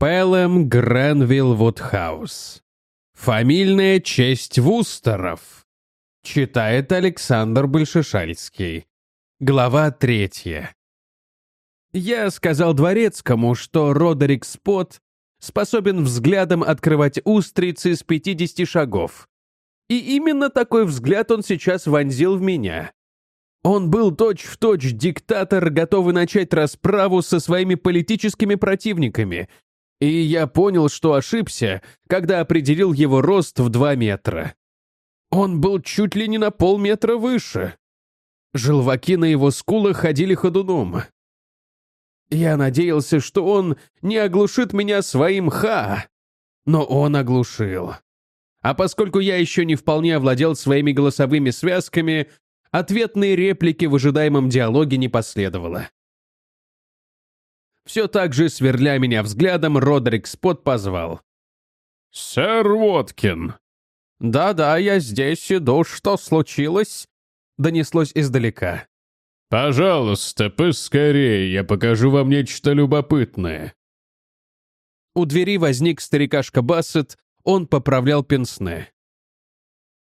Пэлэм Гренвилл Вудхаус. Фамильная честь Вустеров. Читает Александр Большешальский. Глава третья. Я сказал дворецкому, что Родерик Спот способен взглядом открывать устрицы с 50 шагов. И именно такой взгляд он сейчас вонзил в меня. Он был точь-в-точь точь диктатор, готовый начать расправу со своими политическими противниками. И я понял, что ошибся, когда определил его рост в два метра. Он был чуть ли не на полметра выше. Желваки на его скулах ходили ходуном. Я надеялся, что он не оглушит меня своим «ха», но он оглушил. А поскольку я еще не вполне овладел своими голосовыми связками, ответной реплики в ожидаемом диалоге не последовало. Все так же, сверля меня взглядом, Родерик Спот позвал. «Сэр Уоткин!» «Да-да, я здесь иду. Что случилось?» Донеслось издалека. «Пожалуйста, поскорее, я покажу вам нечто любопытное». У двери возник старикашка Бассет, он поправлял пенсне.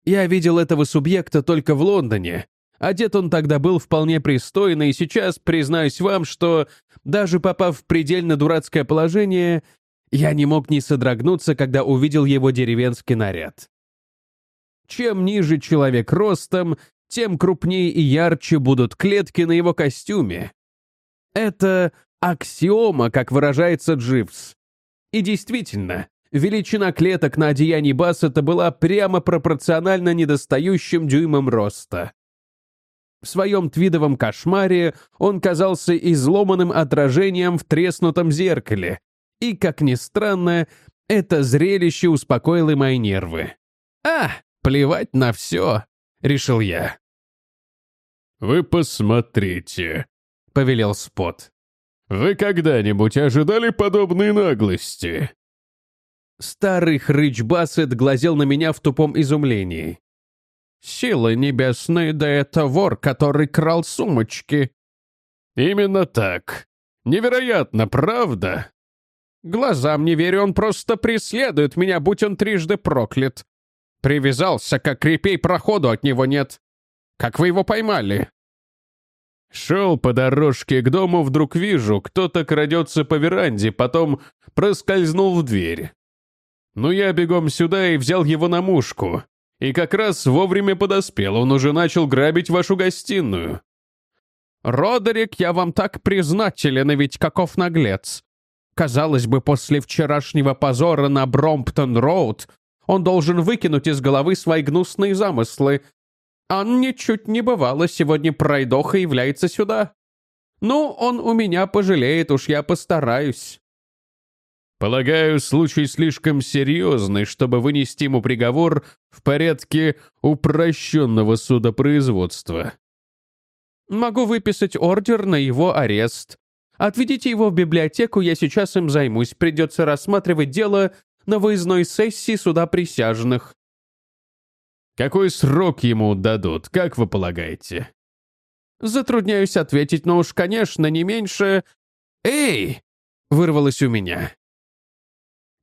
Я видел этого субъекта только в Лондоне. Одет он тогда был вполне пристойно, и сейчас, признаюсь вам, что, даже попав в предельно дурацкое положение, я не мог не содрогнуться, когда увидел его деревенский наряд. Чем ниже человек ростом, тем крупнее и ярче будут клетки на его костюме. Это аксиома, как выражается Дживс. И действительно, величина клеток на одеянии Бассета была прямо пропорциональна недостающим дюймам роста. В своем твидовом кошмаре он казался изломанным отражением в треснутом зеркале. И, как ни странно, это зрелище успокоило мои нервы. «А, плевать на все», — решил я. «Вы посмотрите», — повелел Спот. «Вы когда-нибудь ожидали подобной наглости?» Старый хрыч Бассет глазел на меня в тупом изумлении. «Силы небесные, да это вор, который крал сумочки». «Именно так. Невероятно, правда?» «Глазам не верю, он просто преследует меня, будь он трижды проклят. Привязался, как репей, проходу от него нет. Как вы его поймали?» Шел по дорожке к дому, вдруг вижу, кто-то крадется по веранде, потом проскользнул в дверь. Ну, я бегом сюда и взял его на мушку. И как раз вовремя подоспел, он уже начал грабить вашу гостиную. «Родерик, я вам так признателен, и ведь каков наглец. Казалось бы, после вчерашнего позора на Бромптон-Роуд он должен выкинуть из головы свои гнусные замыслы, он ничуть не бывало, сегодня пройдоха является сюда. Ну, он у меня пожалеет, уж я постараюсь. Полагаю, случай слишком серьезный, чтобы вынести ему приговор в порядке упрощенного судопроизводства. Могу выписать ордер на его арест. Отведите его в библиотеку, я сейчас им займусь. Придется рассматривать дело на выездной сессии суда присяжных. Какой срок ему дадут, как вы полагаете? Затрудняюсь ответить, но уж, конечно, не меньше... «Эй!» — вырвалось у меня.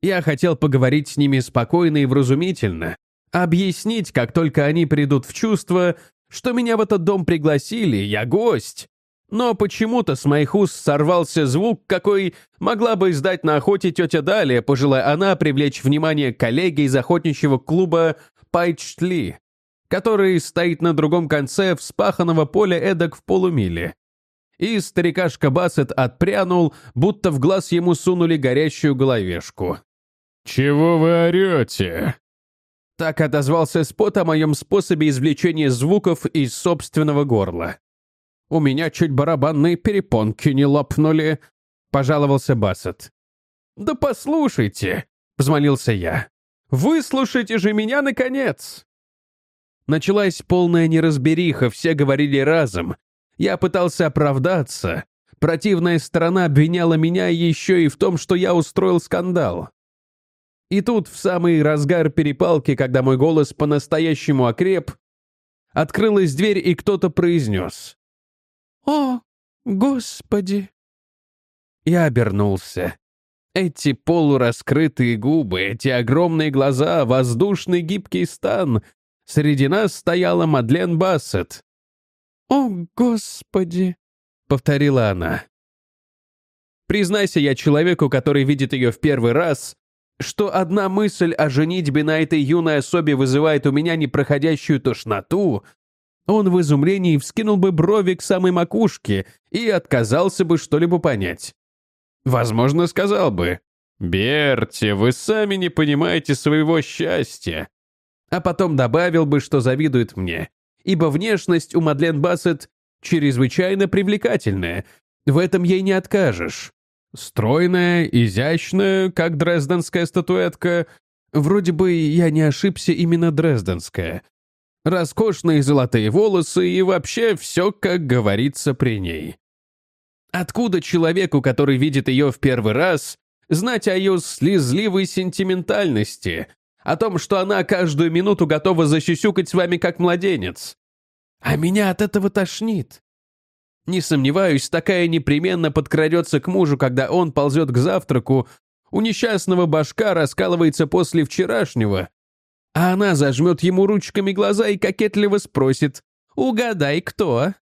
Я хотел поговорить с ними спокойно и вразумительно, объяснить, как только они придут в чувство, что меня в этот дом пригласили, я гость. Но почему-то с моих уст сорвался звук, какой могла бы издать на охоте тетя Далия, пожелая она привлечь внимание коллеги из охотничьего клуба Пайчтли, который стоит на другом конце вспаханного поля эдак в полумиле. И старикашка Бассет отпрянул, будто в глаз ему сунули горящую головешку. «Чего вы орете?» Так отозвался Спот о моем способе извлечения звуков из собственного горла. «У меня чуть барабанные перепонки не лопнули», — пожаловался Бассет. «Да послушайте», — взмолился я. Выслушайте же меня, наконец!» Началась полная неразбериха, все говорили разом. Я пытался оправдаться. Противная сторона обвиняла меня еще и в том, что я устроил скандал. И тут, в самый разгар перепалки, когда мой голос по-настоящему окреп, открылась дверь, и кто-то произнес. «О, Господи!» Я обернулся. Эти полураскрытые губы, эти огромные глаза, воздушный гибкий стан. Среди нас стояла Мадлен Бассет. «О, Господи!» — повторила она. Признайся я человеку, который видит ее в первый раз, что одна мысль о женитьбе на этой юной особе вызывает у меня непроходящую тошноту, он в изумлении вскинул бы брови к самой макушке и отказался бы что-либо понять. Возможно, сказал бы, «Берти, вы сами не понимаете своего счастья», а потом добавил бы, что завидует мне, ибо внешность у Мадлен Бассет чрезвычайно привлекательная, в этом ей не откажешь. Стройная, изящная, как дрезденская статуэтка. Вроде бы я не ошибся именно дрезденская. Роскошные золотые волосы и вообще все, как говорится при ней. Откуда человеку, который видит ее в первый раз, знать о ее слезливой сентиментальности, о том, что она каждую минуту готова засюсюкать с вами как младенец? А меня от этого тошнит. Не сомневаюсь, такая непременно подкрадется к мужу, когда он ползет к завтраку, у несчастного башка раскалывается после вчерашнего, а она зажмет ему ручками глаза и кокетливо спросит «Угадай, кто?»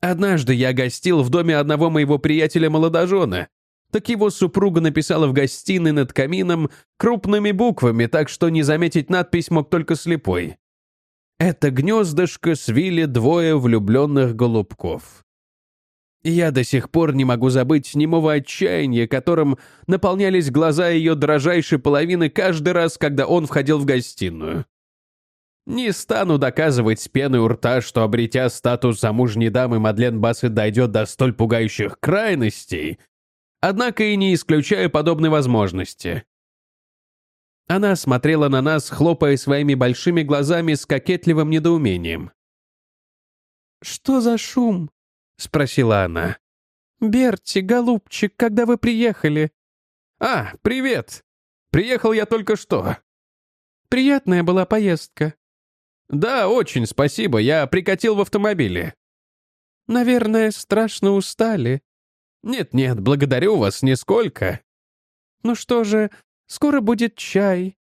Однажды я гостил в доме одного моего приятеля-молодожена. Так его супруга написала в гостиной над камином крупными буквами, так что не заметить надпись мог только слепой. Это гнездышко свили двое влюбленных голубков. Я до сих пор не могу забыть немого отчаяния, которым наполнялись глаза ее дрожайшей половины каждый раз, когда он входил в гостиную. Не стану доказывать с пеной у рта, что, обретя статус замужней дамы, Мадлен Бассет дойдет до столь пугающих крайностей, однако и не исключаю подобной возможности. Она смотрела на нас, хлопая своими большими глазами с кокетливым недоумением. «Что за шум?» — спросила она. «Берти, голубчик, когда вы приехали?» «А, привет! Приехал я только что». «Приятная была поездка». «Да, очень спасибо, я прикатил в автомобиле». «Наверное, страшно устали». «Нет-нет, благодарю вас нисколько». «Ну что же, Скоро будет чай.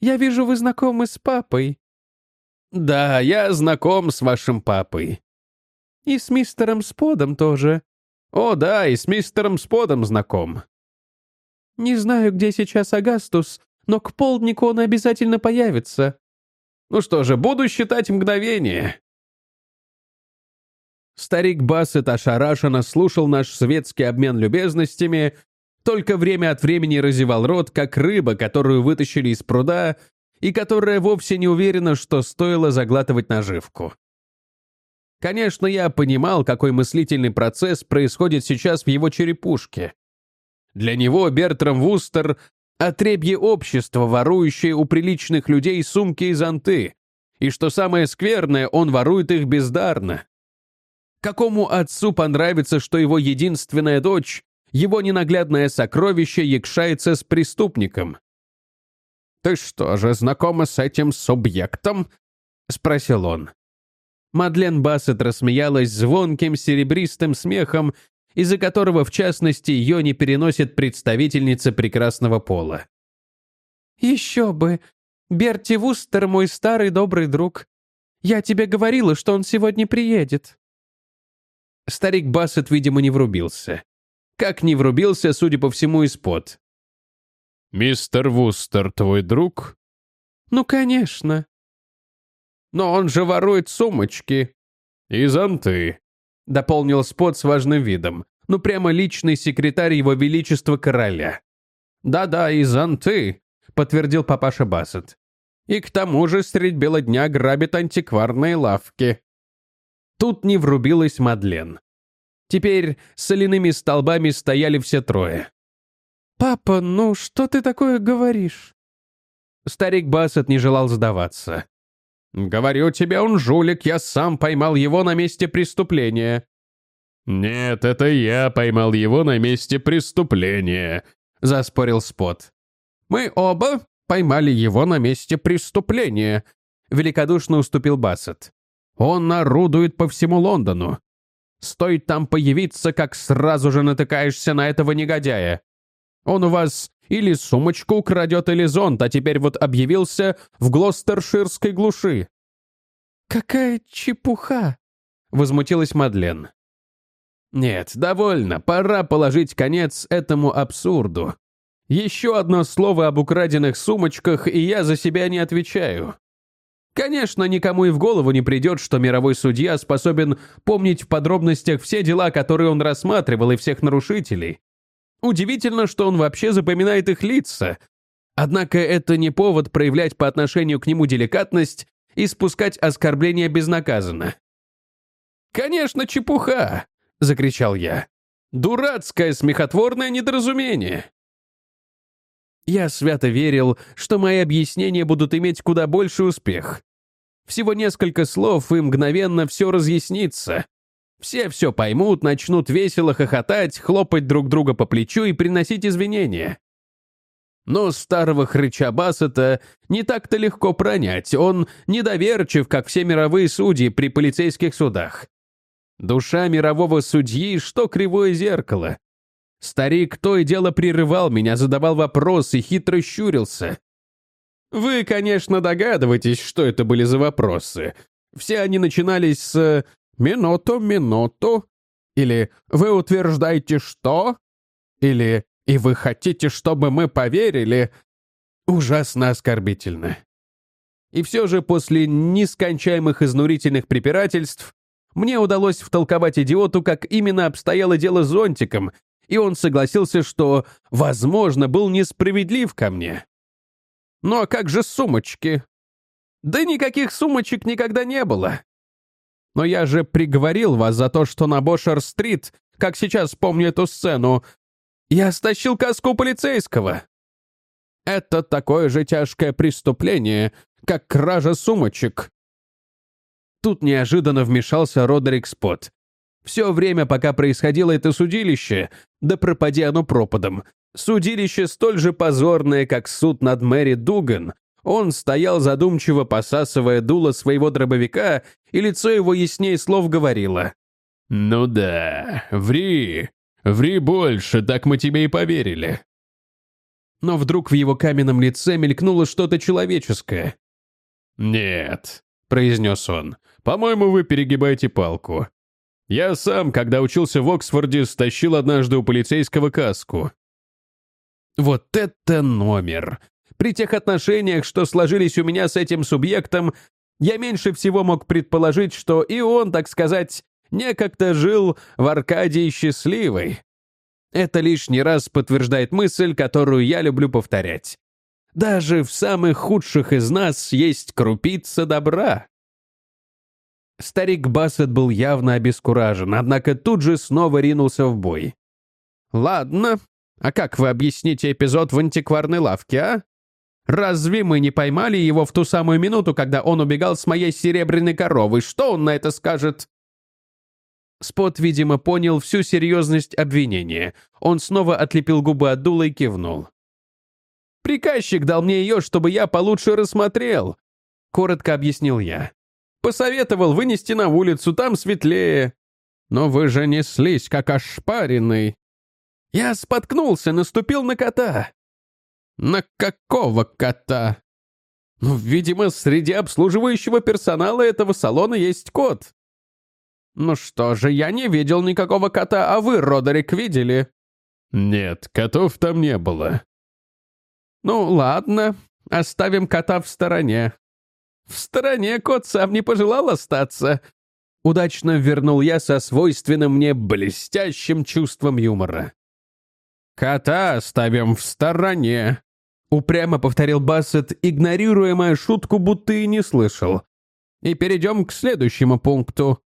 Я вижу, вы знакомы с папой». «Да, я знаком с вашим папой». «И с мистером Сподом тоже». «О, да, и с мистером Сподом знаком». «Не знаю, где сейчас Агастус, но к полднику он обязательно появится». «Ну что же, буду считать мгновение». Старик Бассет ошарашенно слушал наш светский обмен любезностями, только время от времени разевал рот, как рыба, которую вытащили из пруда, и которая вовсе не уверена, что стоило заглатывать наживку. Конечно, я понимал, какой мыслительный процесс происходит сейчас в его черепушке. Для него Бертрам Вустер — отребье общества, ворующее у приличных людей сумки и зонты, и, что самое скверное, он ворует их бездарно. Какому отцу понравится, что его единственная дочь его ненаглядное сокровище якшается с преступником. «Ты что же, знакома с этим субъектом?» — спросил он. Мадлен Бассет рассмеялась звонким серебристым смехом, из-за которого, в частности, ее не переносит представительница прекрасного пола. «Еще бы! Берти Вустер мой старый добрый друг. Я тебе говорила, что он сегодня приедет». Старик Бассет, видимо, не врубился. Как не врубился, судя по всему, из-под. «Мистер Вустер твой друг?» «Ну, конечно». «Но он же ворует сумочки». «И зонты», — дополнил Спот с важным видом. Ну, прямо личный секретарь его величества короля. «Да-да, и зонты», — подтвердил папаша Бассет. «И к тому же средь бела дня грабит антикварные лавки». Тут не врубилась Мадлен. Теперь соляными столбами стояли все трое. «Папа, ну что ты такое говоришь?» Старик Бассет не желал сдаваться. «Говорю тебе, он жулик, я сам поймал его на месте преступления». «Нет, это я поймал его на месте преступления», — заспорил Спот. «Мы оба поймали его на месте преступления», — великодушно уступил Бассет. «Он нарудует по всему Лондону. Стоит там появиться, как сразу же натыкаешься на этого негодяя. Он у вас или сумочку крадет, или зонт, а теперь вот объявился в Глостерширской глуши». «Какая чепуха!» — возмутилась Мадлен. «Нет, довольно, пора положить конец этому абсурду. Еще одно слово об украденных сумочках, и я за себя не отвечаю. Конечно, никому и в голову не придет, что мировой судья способен помнить в подробностях все дела, которые он рассматривал, и всех нарушителей. Удивительно, что он вообще запоминает их лица. Однако это не повод проявлять по отношению к нему деликатность и спускать оскорбления безнаказанно. «Конечно, чепуха!» — закричал я. «Дурацкое смехотворное недоразумение!» Я свято верил, что мои объяснения будут иметь куда больше успех. Всего несколько слов, и мгновенно все разъяснится. Все все поймут, начнут весело хохотать, хлопать друг друга по плечу и приносить извинения. Но старого хрыча Бассета не так-то легко пронять. Он недоверчив, как все мировые судьи при полицейских судах. Душа мирового судьи, что кривое зеркало. Старик то и дело прерывал меня, задавал вопросы, хитро щурился. Вы, конечно, догадываетесь, что это были за вопросы. Все они начинались с «минуту, минуту», или «вы утверждаете что?» или «и вы хотите, чтобы мы поверили?» Ужасно оскорбительно. И все же после нескончаемых изнурительных препирательств мне удалось втолковать идиоту, как именно обстояло дело с зонтиком, и он согласился, что, возможно, был несправедлив ко мне. Ну а как же сумочки? Да никаких сумочек никогда не было. Но я же приговорил вас за то, что на Бошер-стрит, как сейчас помню эту сцену, я стащил каску полицейского. Это такое же тяжкое преступление, как кража сумочек. Тут неожиданно вмешался Родерик Спот. Все время, пока происходило это судилище, да пропади оно пропадом, судилище столь же позорное, как суд над Мэри Дуган, он стоял задумчиво, посасывая дуло своего дробовика, и лицо его яснее слов говорило. «Ну да, ври, ври больше, так мы тебе и поверили». Но вдруг в его каменном лице мелькнуло что-то человеческое. «Нет», — произнес он, — «по-моему, вы перегибаете палку. Я сам, когда учился в Оксфорде, стащил однажды у полицейского каску». «Вот это номер!» При тех отношениях, что сложились у меня с этим субъектом, я меньше всего мог предположить, что и он, так сказать, некогда жил в Аркадии счастливой. Это лишний раз подтверждает мысль, которую я люблю повторять. Даже в самых худших из нас есть крупица добра. Старик Бассет был явно обескуражен, однако тут же снова ринулся в бой. «Ладно, а как вы объясните эпизод в антикварной лавке, а? Разве мы не поймали его в ту самую минуту, когда он убегал с моей серебряной коровой? Что он на это скажет?» Спот, видимо, понял всю серьезность обвинения. Он снова отлепил губы от дула и кивнул. «Приказчик дал мне ее, чтобы я получше рассмотрел», — коротко объяснил я. «Посоветовал вынести на улицу, там светлее. Но вы же неслись, как ошпаренный». Я споткнулся, наступил на кота. На какого кота? Ну, видимо, среди обслуживающего персонала этого салона есть кот. Ну что же, я не видел никакого кота, а вы, Родерик, видели? Нет, котов там не было. Ну, ладно, оставим кота в стороне. В стороне кот сам не пожелал остаться. Удачно вернул я со свойственным мне блестящим чувством юмора. Кота оставим в стороне. Упрямо повторил Бассет, игнорируя мою шутку, будто и не слышал. И перейдем к следующему пункту.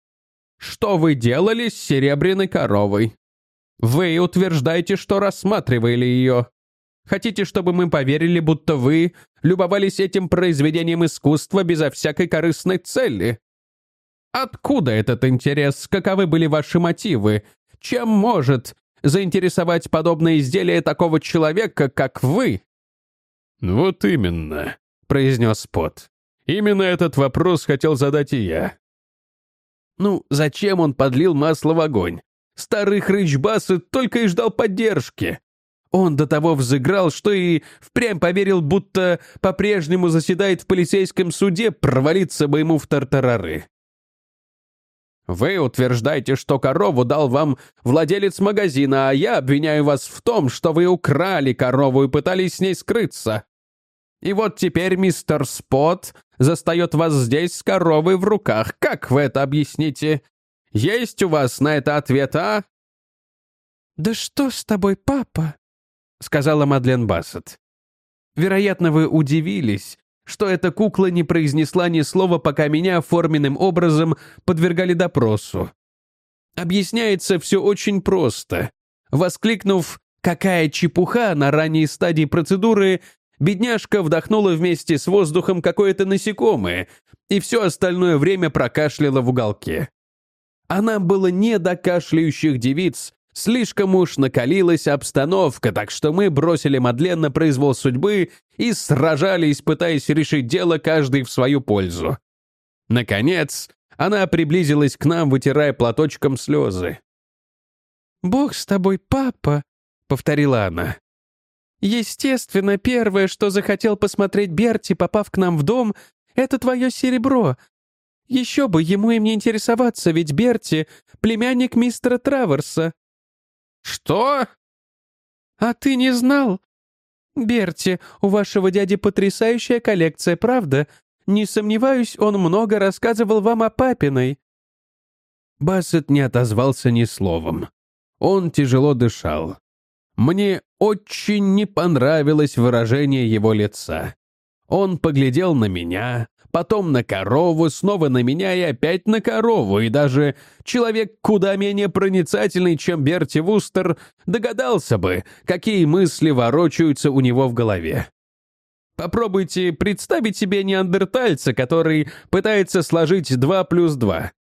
Что вы делали с серебряной коровой? Вы утверждаете, что рассматривали ее. Хотите, чтобы мы поверили, будто вы любовались этим произведением искусства безо всякой корыстной цели? Откуда этот интерес? Каковы были ваши мотивы? Чем может заинтересовать подобное изделие такого человека, как вы? «Вот именно», — произнес Спот. «Именно этот вопрос хотел задать и я». «Ну, зачем он подлил масло в огонь? Старый хрыч Бассет только и ждал поддержки. Он до того взыграл, что и впрямь поверил, будто по-прежнему заседает в полицейском суде, провалиться бы ему в тартарары. Вы утверждаете, что корову дал вам владелец магазина, а я обвиняю вас в том, что вы украли корову и пытались с ней скрыться. И вот теперь мистер Спот застает вас здесь с коровой в руках. Как вы это объясните? Есть у вас на это ответ, а?» «Да что с тобой, папа?» — сказала Мадлен Бассет. «Вероятно, вы удивились, что эта кукла не произнесла ни слова, пока меня форменным образом подвергали допросу. Объясняется все очень просто. Воскликнув «какая чепуха» на ранней стадии процедуры, бедняжка вдохнула вместе с воздухом какое-то насекомое и все остальное время прокашляла в уголке. Она была не до кашляющих девиц, Слишком уж накалилась обстановка, так что мы бросили Мадлен на произвол судьбы и сражались, пытаясь решить дело каждый в свою пользу. Наконец, она приблизилась к нам, вытирая платочком слезы. «Бог с тобой, папа», — повторила она. «Естественно, первое, что захотел посмотреть Берти, попав к нам в дом, это твое серебро. Еще бы ему им не интересоваться, ведь Берти — племянник мистера Траверса». «Что?» «А ты не знал? Берти, у вашего дяди потрясающая коллекция, правда? Не сомневаюсь, он много рассказывал вам о папиной». Бассет не отозвался ни словом. Он тяжело дышал. Мне очень не понравилось выражение его лица. Он поглядел на меня, потом на корову, снова на меня и опять на корову, и даже человек куда менее проницательный, чем Берти Вустер, догадался бы, какие мысли ворочаются у него в голове. Попробуйте представить себе неандертальца, который пытается сложить 2 плюс 2.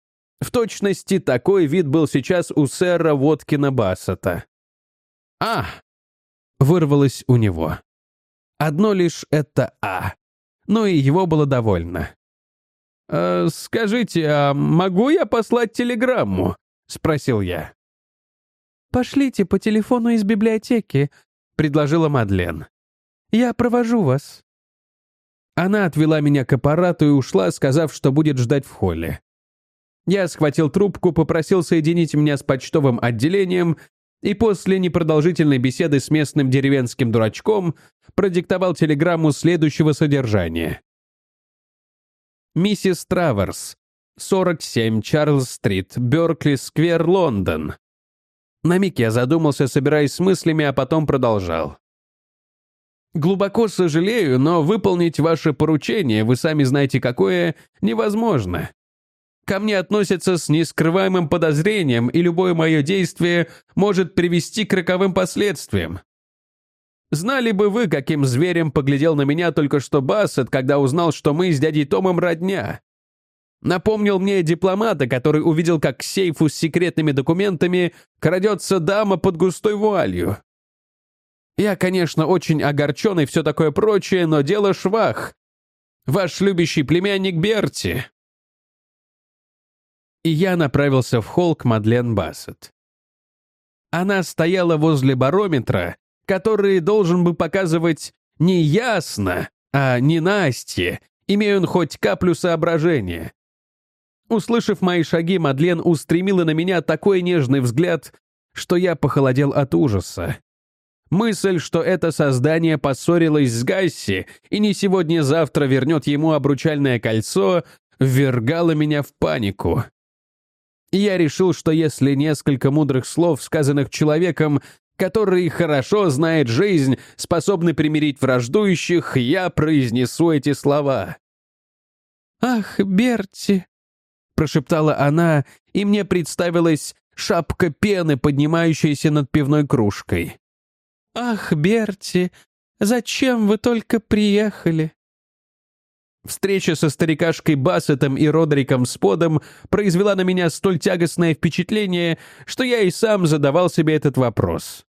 В точности такой вид был сейчас у сэра Воткина Бассета. «А!» — вырвалось у него. Одно лишь это «а» но и его было довольно. «Э, «Скажите, а могу я послать телеграмму?» — спросил я. «Пошлите по телефону из библиотеки», — предложила Мадлен. «Я провожу вас». Она отвела меня к аппарату и ушла, сказав, что будет ждать в холле. Я схватил трубку, попросил соединить меня с почтовым отделением и после непродолжительной беседы с местным деревенским дурачком продиктовал телеграмму следующего содержания. «Миссис Траверс, 47 Чарльз-стрит, Бёркли-сквер, Лондон». На миг я задумался, собираясь с мыслями, а потом продолжал. «Глубоко сожалею, но выполнить ваше поручение, вы сами знаете какое, невозможно. Ко мне относятся с нескрываемым подозрением, и любое мое действие может привести к роковым последствиям. Знали бы вы, каким зверем поглядел на меня только что Бассет, когда узнал, что мы с дядей Томом родня. Напомнил мне дипломата, который увидел, как к сейфу с секретными документами крадется дама под густой вуалью. Я, конечно, очень огорчен и все такое прочее, но дело швах. Ваш любящий племянник Берти и я направился в холл к Мадлен Бассет. Она стояла возле барометра, который должен бы показывать не ясно, а не Настя, имея он хоть каплю соображения. Услышав мои шаги, Мадлен устремила на меня такой нежный взгляд, что я похолодел от ужаса. Мысль, что это создание поссорилось с Гасси и не сегодня-завтра вернет ему обручальное кольцо, ввергала меня в панику. И я решил, что если несколько мудрых слов, сказанных человеком, который хорошо знает жизнь, способны примирить враждующих, я произнесу эти слова. «Ах, Берти!» — прошептала она, и мне представилась шапка пены, поднимающаяся над пивной кружкой. «Ах, Берти, зачем вы только приехали?» Встреча со старикашкой Бассетом и Родриком Сподом произвела на меня столь тягостное впечатление, что я и сам задавал себе этот вопрос.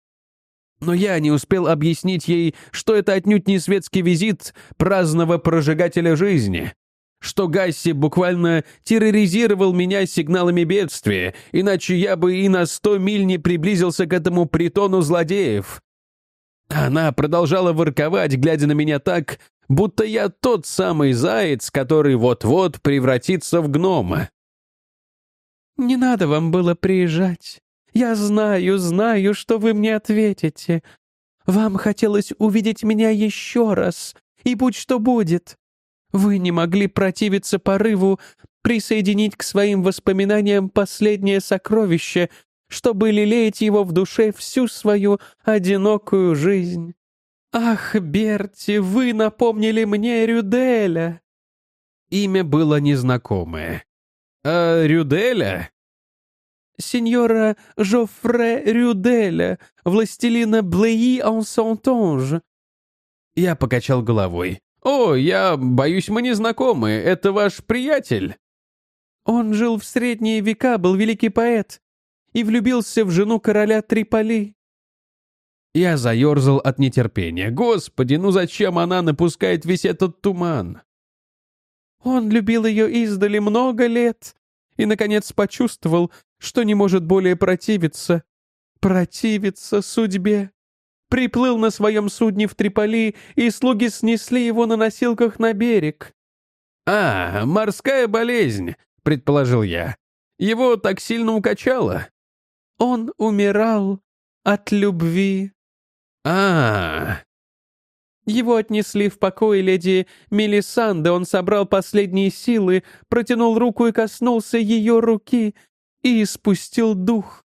Но я не успел объяснить ей, что это отнюдь не светский визит праздного прожигателя жизни, что Гасси буквально терроризировал меня сигналами бедствия, иначе я бы и на сто миль не приблизился к этому притону злодеев. Она продолжала ворковать, глядя на меня так, будто я тот самый заяц, который вот-вот превратится в гнома. «Не надо вам было приезжать. Я знаю, знаю, что вы мне ответите. Вам хотелось увидеть меня еще раз, и будь что будет. Вы не могли противиться порыву присоединить к своим воспоминаниям последнее сокровище, чтобы лелеять его в душе всю свою одинокую жизнь. Ах, Берти, вы напомнили мне Рюделя!» Имя было незнакомое. «А Рюделя?» «Сеньора Жофре Рюделя, властелина Блеи Ансантонж». Я покачал головой. «О, я боюсь, мы не знакомы. Это ваш приятель?» Он жил в средние века, был великий поэт и влюбился в жену короля Триполи. Я заерзал от нетерпения. Господи, ну зачем она напускает весь этот туман? Он любил ее издали много лет и, наконец, почувствовал, что не может более противиться. Противиться судьбе. Приплыл на своем судне в Триполи, и слуги снесли его на носилках на берег. «А, морская болезнь», — предположил я. «Его так сильно укачало». Он умирал от любви. А, Его отнесли в покой леди Мелисанды, он собрал последние силы, протянул руку и коснулся ее руки и испустил дух.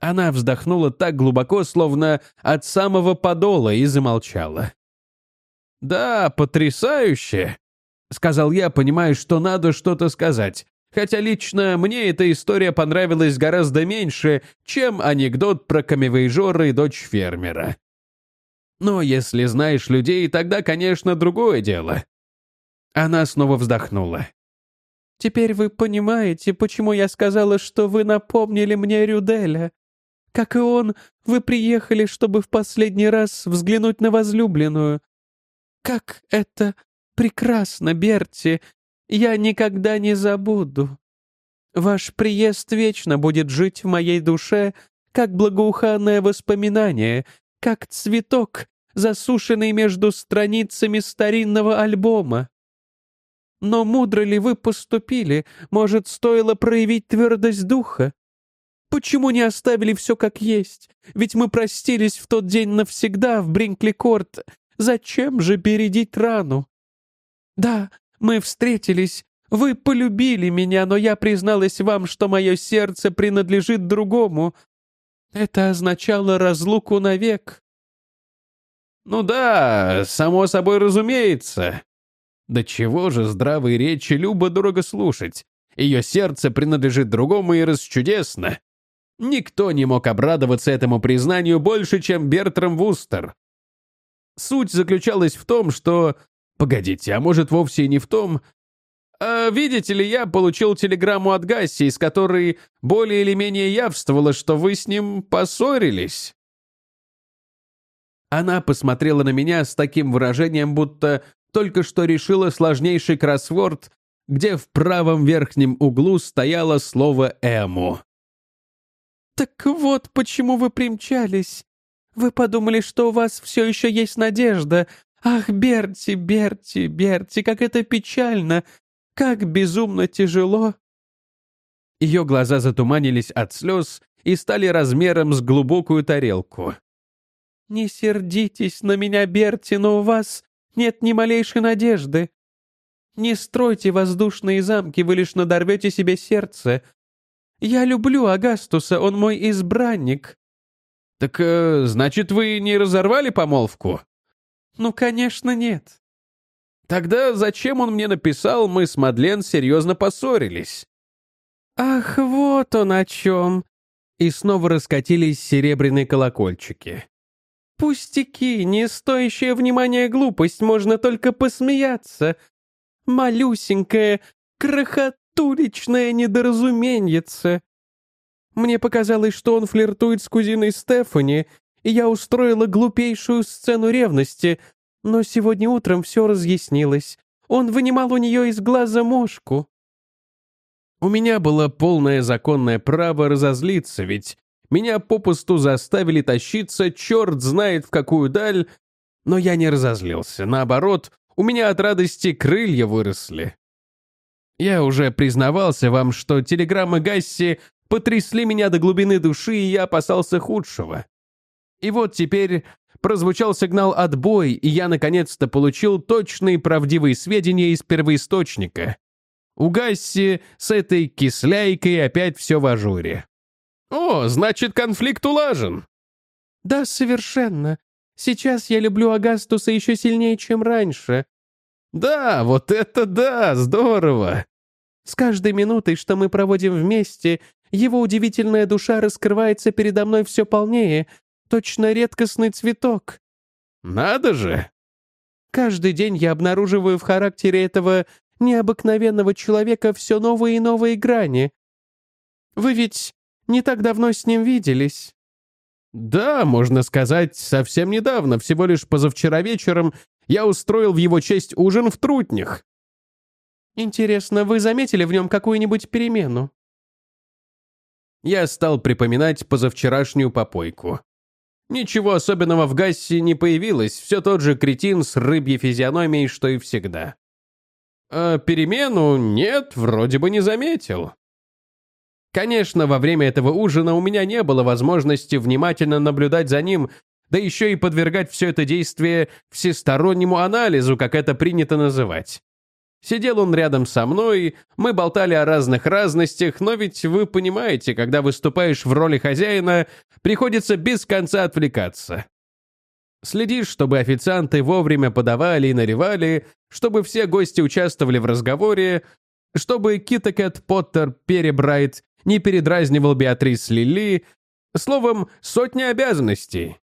Она вздохнула так глубоко, словно от самого подола, и замолчала. «Да, потрясающе!» — сказал я, понимая, что надо что-то сказать. Хотя лично мне эта история понравилась гораздо меньше, чем анекдот про камевейжора и дочь фермера. Но если знаешь людей, тогда, конечно, другое дело. Она снова вздохнула. «Теперь вы понимаете, почему я сказала, что вы напомнили мне Рюделя. Как и он, вы приехали, чтобы в последний раз взглянуть на возлюбленную. Как это прекрасно, Берти! Я никогда не забуду. Ваш приезд вечно будет жить в моей душе, как благоуханное воспоминание, как цветок, засушенный между страницами старинного альбома. Но мудро ли вы поступили? Может, стоило проявить твердость духа? Почему не оставили все как есть? Ведь мы простились в тот день навсегда в Бринкли-Корт. Зачем же бередить рану? Да, мы встретились, вы полюбили меня, но я призналась вам, что мое сердце принадлежит другому. Это означало разлуку навек. Ну да, само собой разумеется. Да чего же здравой речи Люба дорого слушать. Ее сердце принадлежит другому и расчудесно. Никто не мог обрадоваться этому признанию больше, чем Бертрам Вустер. Суть заключалась в том, что... Погодите, а может вовсе и не в том... А, видите ли, я получил телеграмму от Гасси, из которой более или менее явствовало, что вы с ним поссорились. Она посмотрела на меня с таким выражением, будто только что решила сложнейший кроссворд, где в правом верхнем углу стояло слово «эму». «Так вот почему вы примчались. Вы подумали, что у вас все еще есть надежда. Ах, Берти, Берти, Берти, как это печально, как безумно тяжело!» Ее глаза затуманились от слез и стали размером с глубокую тарелку. «Не сердитесь на меня, Берти, но у вас нет ни малейшей надежды. Не стройте воздушные замки, вы лишь надорвете себе сердце. Я люблю Агастуса, он мой избранник». «Так, э, значит, вы не разорвали помолвку?» «Ну, конечно, нет». «Тогда зачем он мне написал, мы с Мадлен серьезно поссорились?» «Ах, вот он о чем!» И снова раскатились серебряные колокольчики. «Пустяки, не стоящая внимания глупость, можно только посмеяться. Малюсенькая, крохот туличное недоразуменьице. Мне показалось, что он флиртует с кузиной Стефани, и я устроила глупейшую сцену ревности, но сегодня утром все разъяснилось. Он вынимал у нее из глаза мошку. У меня было полное законное право разозлиться, ведь Меня попусту заставили тащиться, черт знает в какую даль, но я не разозлился. Наоборот, у меня от радости крылья выросли. Я уже признавался вам, что телеграммы Гасси потрясли меня до глубины души, и я опасался худшего. И вот теперь прозвучал сигнал «отбой», и я наконец-то получил точные правдивые сведения из первоисточника. У Гасси с этой кисляйкой опять все в ажуре. «О, значит, конфликт улажен!» «Да, совершенно. Сейчас я люблю Агастуса еще сильнее, чем раньше». «Да, вот это да, здорово!» «С каждой минутой, что мы проводим вместе, его удивительная душа раскрывается передо мной все полнее, точно редкостный цветок». «Надо же!» «Каждый день я обнаруживаю в характере этого необыкновенного человека все новые и новые грани. Вы ведь не так давно с ним виделись». «Да, можно сказать, совсем недавно, всего лишь позавчера вечером, я устроил в его честь ужин в Трутнях». «Интересно, вы заметили в нем какую-нибудь перемену?» Я стал припоминать позавчерашнюю попойку. Ничего особенного в Гассе не появилось, все тот же кретин с рыбьей физиономией, что и всегда. А перемену нет, вроде бы не заметил. Конечно, во время этого ужина у меня не было возможности внимательно наблюдать за ним, да еще и подвергать все это действие всестороннему анализу, как это принято называть. Сидел он рядом со мной, мы болтали о разных разностях, но ведь вы понимаете, когда выступаешь в роли хозяина, приходится без конца отвлекаться. Следишь, чтобы официанты вовремя подавали и наливали, чтобы все гости участвовали в разговоре, чтобы Китакет Поттер Перебрайт не передразнивал Беатрис Лили, словом, сотни обязанностей.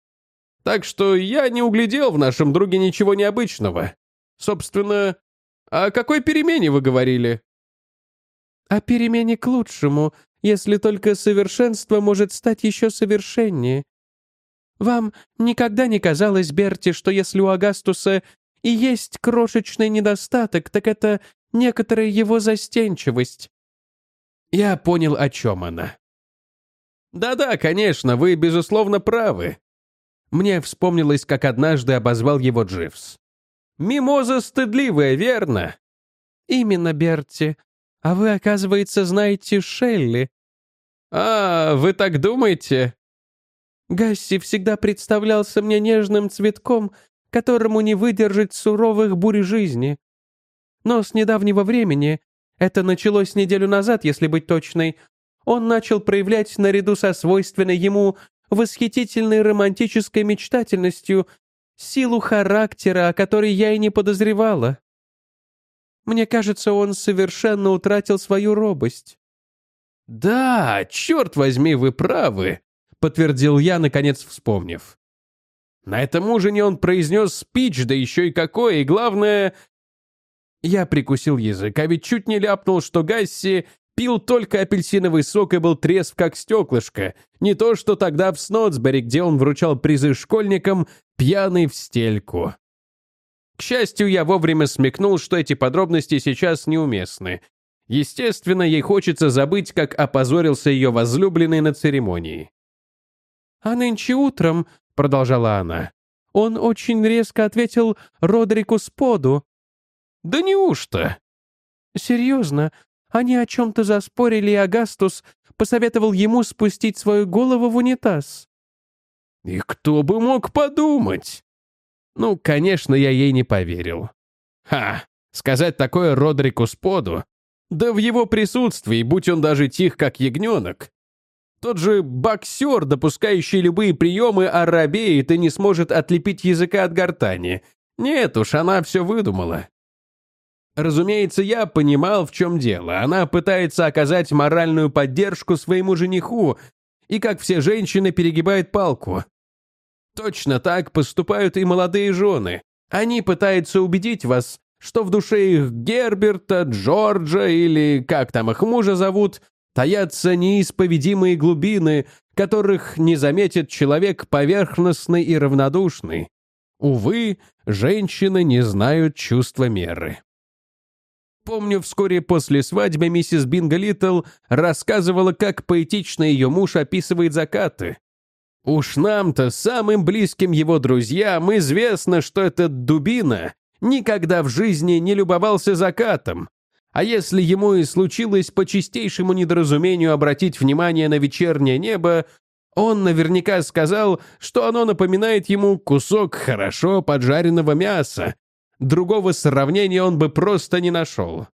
Так что я не углядел в нашем друге ничего необычного. Собственно, о какой перемене вы говорили? О перемене к лучшему, если только совершенство может стать еще совершеннее. Вам никогда не казалось, Берти, что если у Агастуса и есть крошечный недостаток, так это некоторая его застенчивость? Я понял, о чем она. Да-да, конечно, вы, безусловно, правы. Мне вспомнилось, как однажды обозвал его Дживс. Мимоза стыдливая, верно? Именно, Берти. А вы, оказывается, знаете Шелли. А, вы так думаете? Гасси всегда представлялся мне нежным цветком, которому не выдержать суровых бурь жизни. Но с недавнего времени, это началось неделю назад, если быть точной, он начал проявлять наряду со свойственной ему восхитительной романтической мечтательностью силу характера, о которой я и не подозревала. Мне кажется, он совершенно утратил свою робость». «Да, черт возьми, вы правы», — подтвердил я, наконец вспомнив. На этом ужине он произнес спич, да еще и какой, и главное... Я прикусил язык, а ведь чуть не ляпнул, что Гасси Пил только апельсиновый сок и был трезв как стеклышко. Не то, что тогда в Снотсбери, где он вручал призы школьникам, пьяный в стельку. К счастью, я вовремя смекнул, что эти подробности сейчас неуместны. Естественно, ей хочется забыть, как опозорился ее возлюбленный на церемонии. «А нынче утром», — продолжала она, — «он очень резко ответил Родрику Споду». «Да неужто?» «Серьезно, они о чем-то заспорили, и Агастус посоветовал ему спустить свою голову в унитаз. И кто бы мог подумать? Ну, конечно, я ей не поверил. Ха, сказать такое Родрику Споду? Да в его присутствии, будь он даже тих, как ягненок. Тот же боксер, допускающий любые приемы, оробеет и не сможет отлепить языка от гортани. Нет уж, она все выдумала. Разумеется, я понимал, в чем дело. Она пытается оказать моральную поддержку своему жениху, и, как все женщины, перегибает палку. Точно так поступают и молодые жены. Они пытаются убедить вас, что в душе их Герберта, Джорджа или как там их мужа зовут, таятся неисповедимые глубины, которых не заметит человек поверхностный и равнодушный. Увы, женщины не знают чувства меры. Помню, вскоре после свадьбы миссис Бинго Литл рассказывала, как поэтично ее муж описывает закаты. Уж нам-то, самым близким его друзьям, известно, что этот дубина никогда в жизни не любовался закатом. А если ему и случилось по чистейшему недоразумению обратить внимание на вечернее небо, он наверняка сказал, что оно напоминает ему кусок хорошо поджаренного мяса. Другого сравнения он бы просто не нашел.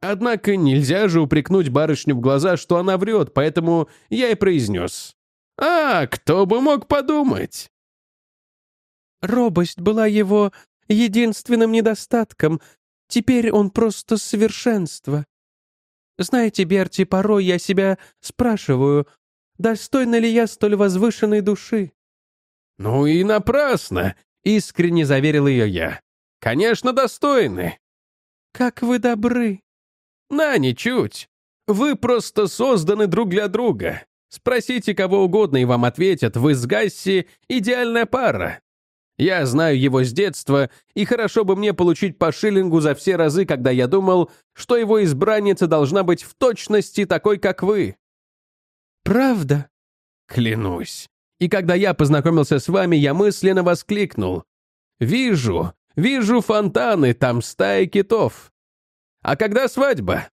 Однако нельзя же упрекнуть барышню в глаза, что она врет, поэтому я и произнес. «А, кто бы мог подумать?» Робость была его единственным недостатком. Теперь он просто совершенство. Знаете, Берти, порой я себя спрашиваю, достойна ли я столь возвышенной души? «Ну и напрасно!» — искренне заверил ее я. «Конечно, достойны!» «Как вы добры!» «На, ничуть! Вы просто созданы друг для друга. Спросите кого угодно, и вам ответят, вы с Гасси идеальная пара. Я знаю его с детства, и хорошо бы мне получить по шиллингу за все разы, когда я думал, что его избранница должна быть в точности такой, как вы. Правда? Клянусь. И когда я познакомился с вами, я мысленно воскликнул. Вижу, вижу фонтаны, там стая китов. А когда свадьба?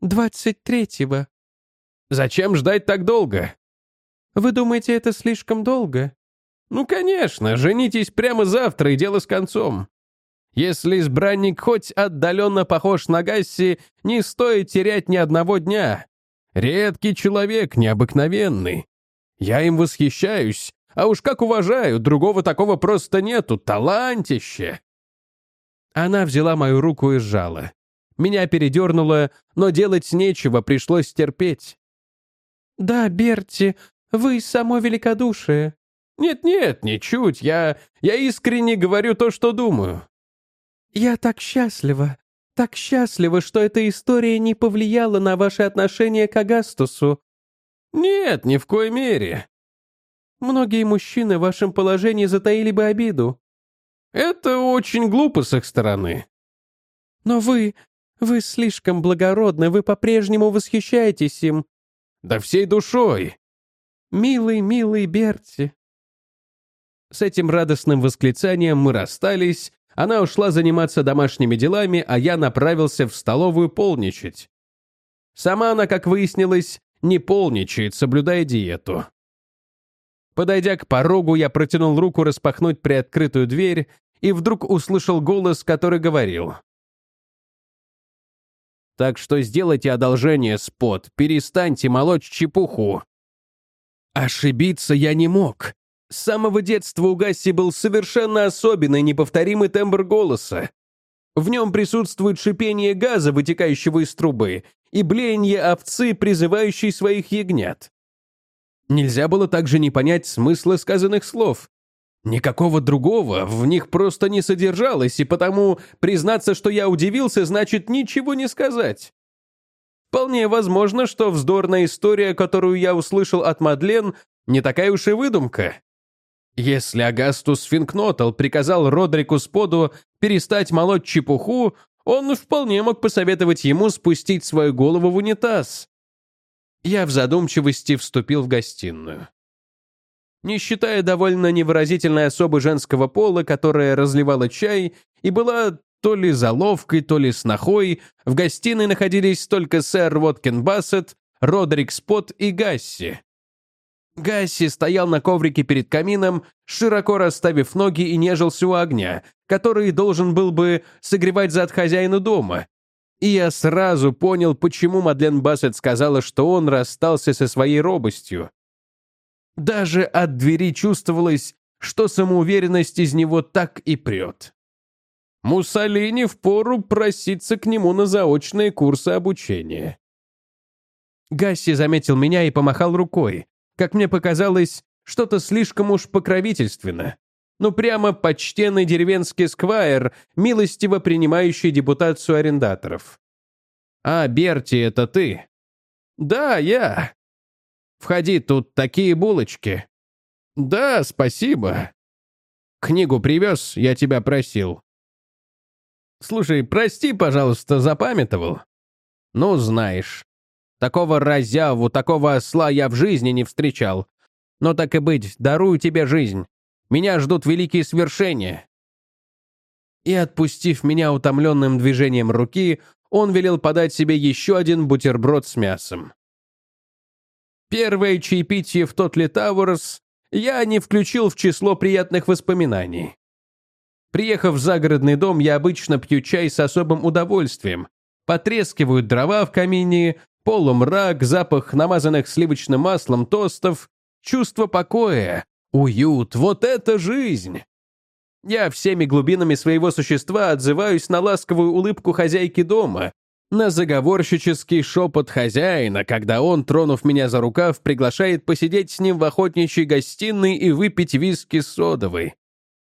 Двадцать третьего. Зачем ждать так долго? Вы думаете, это слишком долго? Ну, конечно, женитесь прямо завтра и дело с концом. Если избранник хоть отдаленно похож на Гасси, не стоит терять ни одного дня. Редкий человек, необыкновенный. Я им восхищаюсь, а уж как уважаю, другого такого просто нету, талантище. Она взяла мою руку и сжала. Меня передернуло, но делать нечего, пришлось терпеть. «Да, Берти, вы само великодушие», «Нет-нет, ничуть, я... я искренне говорю то, что думаю». «Я так счастлива, так счастлива, что эта история не повлияла на ваши отношения к Агастусу». «Нет, ни в коей мере». «Многие мужчины в вашем положении затаили бы обиду». «Это очень глупо с их стороны». «Но вы... вы слишком благородны, вы по-прежнему восхищаетесь им». «Да всей душой». «Милый, милый Берти, с этим радостным восклицанием мы расстались, она ушла заниматься домашними делами, а я направился в столовую полничать. Сама она, как выяснилось, не полничает, соблюдая диету. Подойдя к порогу, я протянул руку распахнуть приоткрытую дверь и вдруг услышал голос, который говорил. «Так что сделайте одолжение, Спот, перестаньте молоть чепуху». Ошибиться я не мог. С самого детства у Гасси был совершенно особенный, неповторимый тембр голоса. В нем присутствует шипение газа, вытекающего из трубы, и блеяние овцы, призывающей своих ягнят. Нельзя было также не понять смысла сказанных слов. Никакого другого в них просто не содержалось, и потому признаться, что я удивился, значит ничего не сказать. Вполне возможно, что вздорная история, которую я услышал от Мадлен, не такая уж и выдумка. Если Агастус Финкнотл приказал Родрику Споду перестать молоть чепуху, он вполне мог посоветовать ему спустить свою голову в унитаз. Я в задумчивости вступил в гостиную. Не считая довольно невыразительной особы женского пола, которая разливала чай и была то ли заловкой, то ли снохой, в гостиной находились только сэр Воткин Бассет, Родрик Спот и Гасси. Гасси стоял на коврике перед камином, широко расставив ноги и нежился у огня, который должен был бы согревать зад хозяина дома. И я сразу понял, почему Мадлен Бассет сказала, что он расстался со своей робостью. Даже от двери чувствовалось, что самоуверенность из него так и прет. Муссолини впору проситься к нему на заочные курсы обучения. Гасси заметил меня и помахал рукой, как мне показалось, что-то слишком уж покровительственно. Ну прямо почтенный деревенский сквайр, милостиво принимающий депутацию арендаторов. «А, Берти, это ты?» «Да, я». «Входи, тут такие булочки». «Да, спасибо». «Книгу привез, я тебя просил». Слушай, прости, пожалуйста, запамятовал. Ну, знаешь, такого разяву, такого осла я в жизни не встречал. Но так и быть, дарую тебе жизнь. Меня ждут великие свершения. И, отпустив меня утомленным движением руки, он велел подать себе еще один бутерброд с мясом. Первое чаепитие в Тотли Тауэрс я не включил в число приятных воспоминаний. Приехав в загородный дом, я обычно пью чай с особым удовольствием. Потрескивают дрова в камине, полумрак, запах намазанных сливочным маслом тостов, чувство покоя, уют, вот это жизнь! Я всеми глубинами своего существа отзываюсь на ласковую улыбку хозяйки дома, на заговорщический шепот хозяина, когда он, тронув меня за рукав, приглашает посидеть с ним в охотничьей гостиной и выпить виски содовой.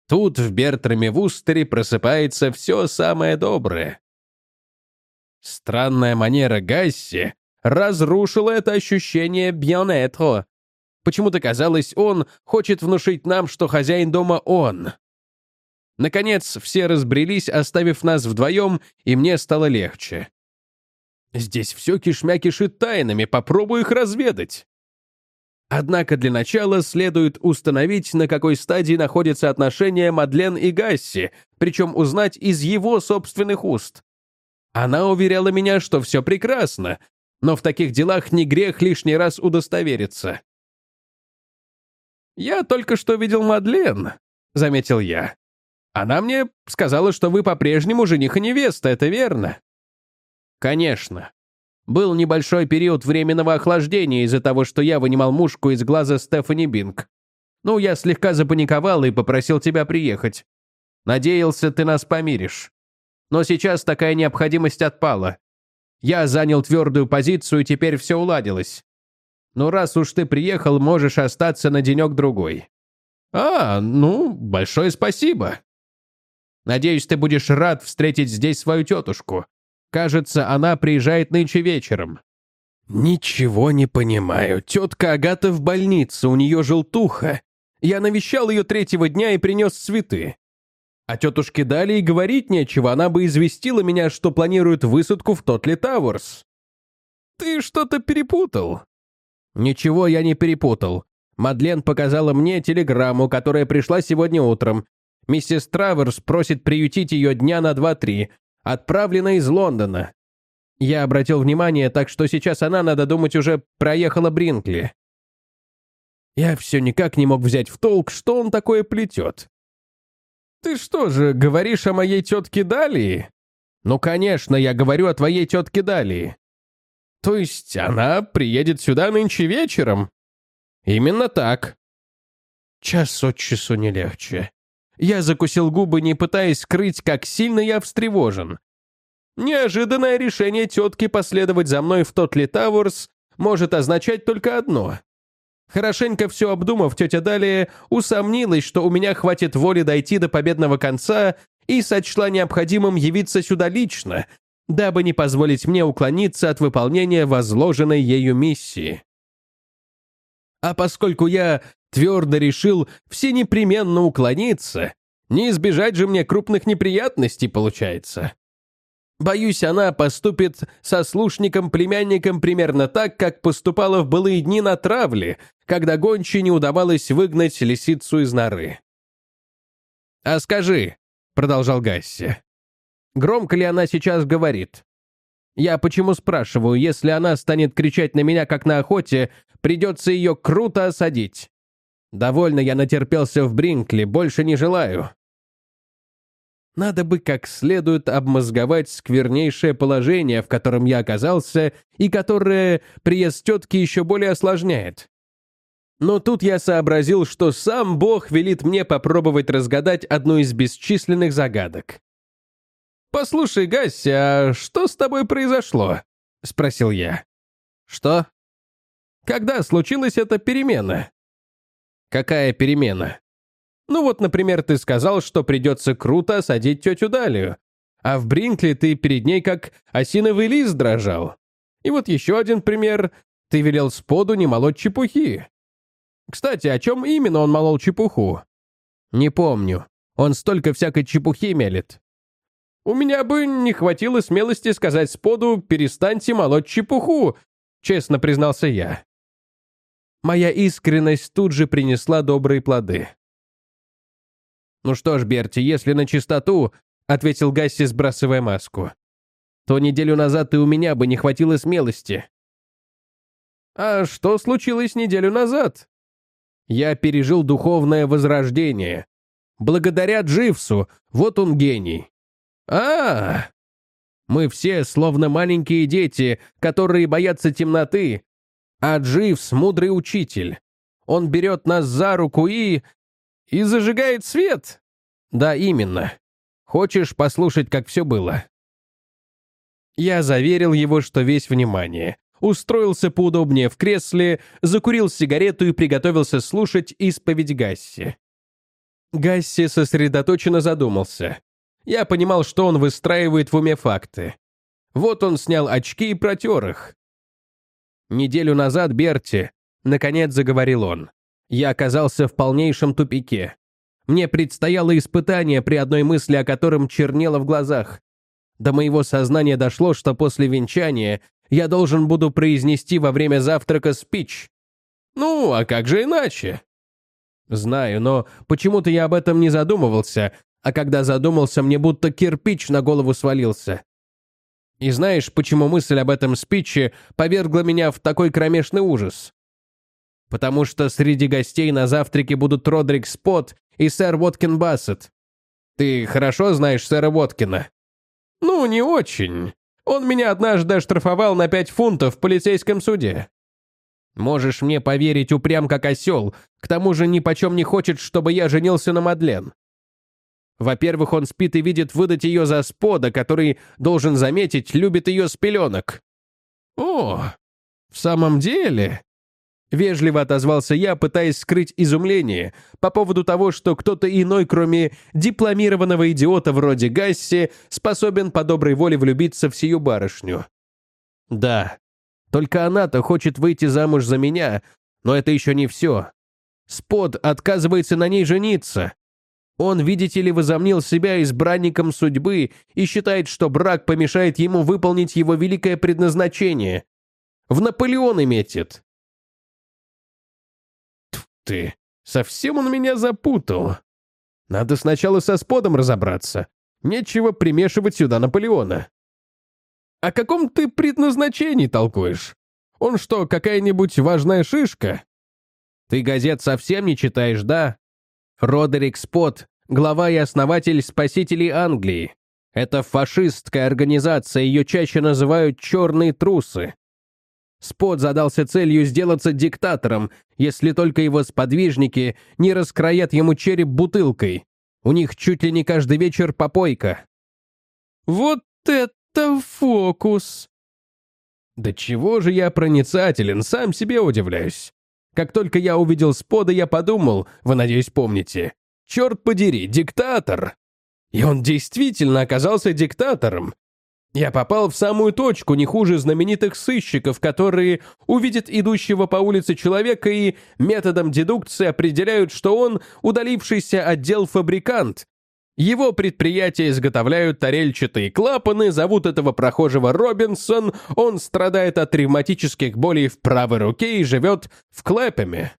Тут в Бертраме Вустере просыпается все самое доброе. Странная манера Гасси разрушила это ощущение бьонетро. Почему-то казалось, он хочет внушить нам, что хозяин дома он. Наконец, все разбрелись, оставив нас вдвоем, и мне стало легче. Здесь все кишмя кишит тайнами, попробуй их разведать. Однако для начала следует установить, на какой стадии находятся отношения Мадлен и Гасси, причем узнать из его собственных уст. Она уверяла меня, что все прекрасно, но в таких делах не грех лишний раз удостовериться. «Я только что видел Мадлен», — заметил я. «Она мне сказала, что вы по-прежнему жених и невеста, это верно?» «Конечно. Был небольшой период временного охлаждения из-за того, что я вынимал мушку из глаза Стефани Бинг. Ну, я слегка запаниковал и попросил тебя приехать. Надеялся, ты нас помиришь. Но сейчас такая необходимость отпала. Я занял твердую позицию, и теперь все уладилось. Ну, раз уж ты приехал, можешь остаться на денек-другой. А, ну, большое спасибо. Надеюсь, ты будешь рад встретить здесь свою тетушку. Кажется, она приезжает нынче вечером». «Ничего не понимаю. Тетка Агата в больнице, у нее желтуха. Я навещал ее третьего дня и принес цветы. А тетушке дали и говорить нечего, она бы известила меня, что планирует высадку в Тотли Тауэрс». «Ты что-то перепутал». «Ничего я не перепутал. Мадлен показала мне телеграмму, которая пришла сегодня утром. Миссис Траверс просит приютить ее дня на два-три, Отправлена из Лондона. Я обратил внимание, так что сейчас она, надо думать, уже проехала Бринкли. Я все никак не мог взять в толк, что он такое плетет. «Ты что же, говоришь о моей тетке Далии?» «Ну, конечно, я говорю о твоей тетке Далии». «То есть она приедет сюда нынче вечером?» «Именно так». Час от часу не легче. Я закусил губы, не пытаясь скрыть, как сильно я встревожен. Неожиданное решение тетки последовать за мной в Тотли Тауэрс может означать только одно. Хорошенько все обдумав, тетя Далия усомнилась, что у меня хватит воли дойти до победного конца и сочла необходимым явиться сюда лично, дабы не позволить мне уклониться от выполнения возложенной ею миссии. А поскольку я твердо решил все непременно уклониться. Не избежать же мне крупных неприятностей, получается. Боюсь, она поступит со слушником-племянником примерно так, как поступала в былые дни на травле, когда гонче не удавалось выгнать лисицу из норы. «А скажи», — продолжал Гасси, — «громко ли она сейчас говорит? Я почему спрашиваю, если она станет кричать на меня, как на охоте, придется ее круто осадить. Довольно я натерпелся в Бринкли, больше не желаю. Надо бы как следует обмозговать сквернейшее положение, в котором я оказался, и которое приезд тетки еще более осложняет. Но тут я сообразил, что сам Бог велит мне попробовать разгадать одну из бесчисленных загадок. «Послушай, Гася, а что с тобой произошло?» — спросил я. «Что?» «Когда случилась эта перемена?» Какая перемена? Ну вот, например, ты сказал, что придется круто осадить тетю Далию, а в Бринкли ты перед ней как осиновый лист дрожал. И вот еще один пример. Ты велел споду не молоть чепухи. Кстати, о чем именно он молол чепуху? Не помню. Он столько всякой чепухи мелет. У меня бы не хватило смелости сказать споду «перестаньте молоть чепуху», честно признался я. Моя искренность тут же принесла добрые плоды. «Ну что ж, Берти, если на чистоту», — ответил Гасси, сбрасывая маску, «то неделю назад ты у меня бы не хватило смелости». «А что случилось неделю назад?» «Я пережил духовное возрождение. Благодаря Дживсу, вот он гений а, Мы все словно маленькие дети, которые боятся темноты. А Дживс — мудрый учитель. Он берет нас за руку и... И зажигает свет. Да, именно. Хочешь послушать, как все было?» Я заверил его, что весь внимание. Устроился поудобнее в кресле, закурил сигарету и приготовился слушать исповедь Гасси. Гасси сосредоточенно задумался. Я понимал, что он выстраивает в уме факты. Вот он снял очки и протер их. Неделю назад, Берти, наконец заговорил он, я оказался в полнейшем тупике. Мне предстояло испытание, при одной мысли о котором чернело в глазах. До моего сознания дошло, что после венчания я должен буду произнести во время завтрака спич. Ну, а как же иначе? Знаю, но почему-то я об этом не задумывался, а когда задумался, мне будто кирпич на голову свалился. И знаешь, почему мысль об этом спиче повергла меня в такой кромешный ужас? Потому что среди гостей на завтраке будут Родрик Спот и сэр Воткин Бассет. Ты хорошо знаешь сэра Воткина? Ну, не очень. Он меня однажды оштрафовал на пять фунтов в полицейском суде. Можешь мне поверить, упрям как осел, к тому же ни почем не хочет, чтобы я женился на Мадлен. Во-первых, он спит и видит выдать ее за спода, который, должен заметить, любит ее с пеленок. «О, в самом деле?» Вежливо отозвался я, пытаясь скрыть изумление по поводу того, что кто-то иной, кроме дипломированного идиота вроде Гасси, способен по доброй воле влюбиться в сию барышню. Да, только она-то хочет выйти замуж за меня, но это еще не все. Спод отказывается на ней жениться. Он, видите ли, возомнил себя избранником судьбы и считает, что брак помешает ему выполнить его великое предназначение. В Наполеона метит. Тьфу ты, совсем он меня запутал. Надо сначала со сподом разобраться. Нечего примешивать сюда Наполеона. О каком ты предназначении толкуешь? Он что, какая-нибудь важная шишка? Ты газет совсем не читаешь, да? Родерик Спот глава и основатель «Спасителей Англии». Это фашистская организация, ее чаще называют «черные трусы». Спот задался целью сделаться диктатором, если только его сподвижники не раскроят ему череп бутылкой. У них чуть ли не каждый вечер попойка. Вот это фокус! Да чего же я проницателен, сам себе удивляюсь. Как только я увидел Спода, я подумал, вы, надеюсь, помните, Черт подери, диктатор! И он действительно оказался диктатором. Я попал в самую точку, не хуже знаменитых сыщиков, которые увидят идущего по улице человека и методом дедукции определяют, что он удалившийся отдел фабрикант. Его предприятия изготовляют тарельчатые клапаны, зовут этого прохожего Робинсон, он страдает от ревматических болей в правой руке и живет в Клэпеме.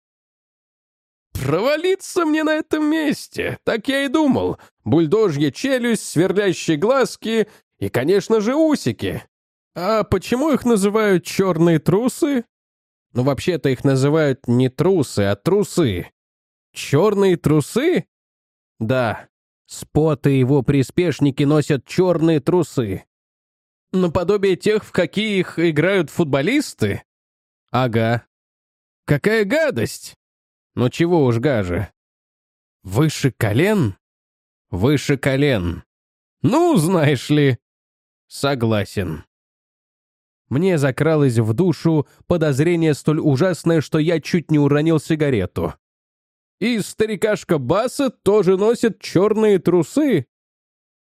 Провалиться мне на этом месте, так я и думал. Бульдожья челюсть, сверлящие глазки и, конечно же, усики. А почему их называют черные трусы? Ну, вообще-то их называют не трусы, а трусы. Черные трусы? Да, Спот и его приспешники носят черные трусы. Наподобие тех, в какие их играют футболисты? Ага. Какая гадость! Ну чего уж гаже. Выше колен? Выше колен. Ну, знаешь ли. Согласен. Мне закралось в душу подозрение столь ужасное, что я чуть не уронил сигарету. И старикашка Баса тоже носит черные трусы?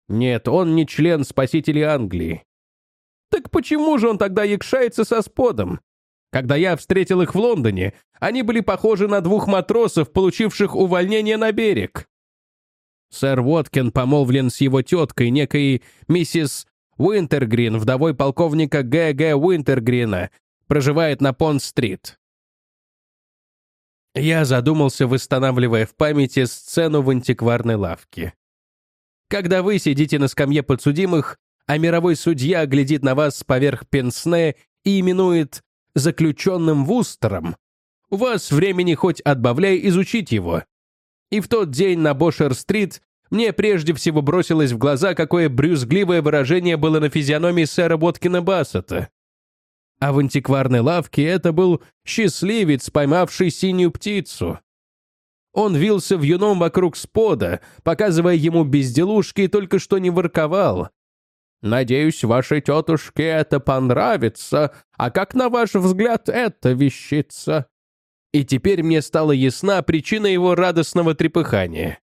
Нет, он не член спасителей Англии. Так почему же он тогда якшается со сподом? Когда я встретил их в Лондоне, они были похожи на двух матросов, получивших увольнение на берег. Сэр Уоткин помолвлен с его теткой, некой миссис Уинтергрин, вдовой полковника Г.Г. Уинтергрина, проживает на Понт-стрит. Я задумался, восстанавливая в памяти сцену в антикварной лавке. Когда вы сидите на скамье подсудимых, а мировой судья глядит на вас поверх пенсне и именует заключенным Вустером, у вас времени хоть отбавляй изучить его. И в тот день на Бошер-стрит мне прежде всего бросилось в глаза, какое брюзгливое выражение было на физиономии сэра Боткина Бассета. А в антикварной лавке это был счастливец, поймавший синюю птицу. Он вился в юном вокруг спода, показывая ему безделушки, и только что не ворковал. «Надеюсь, вашей тетушке это понравится, а как, на ваш взгляд, это вещица?» И теперь мне стала ясна причина его радостного трепыхания.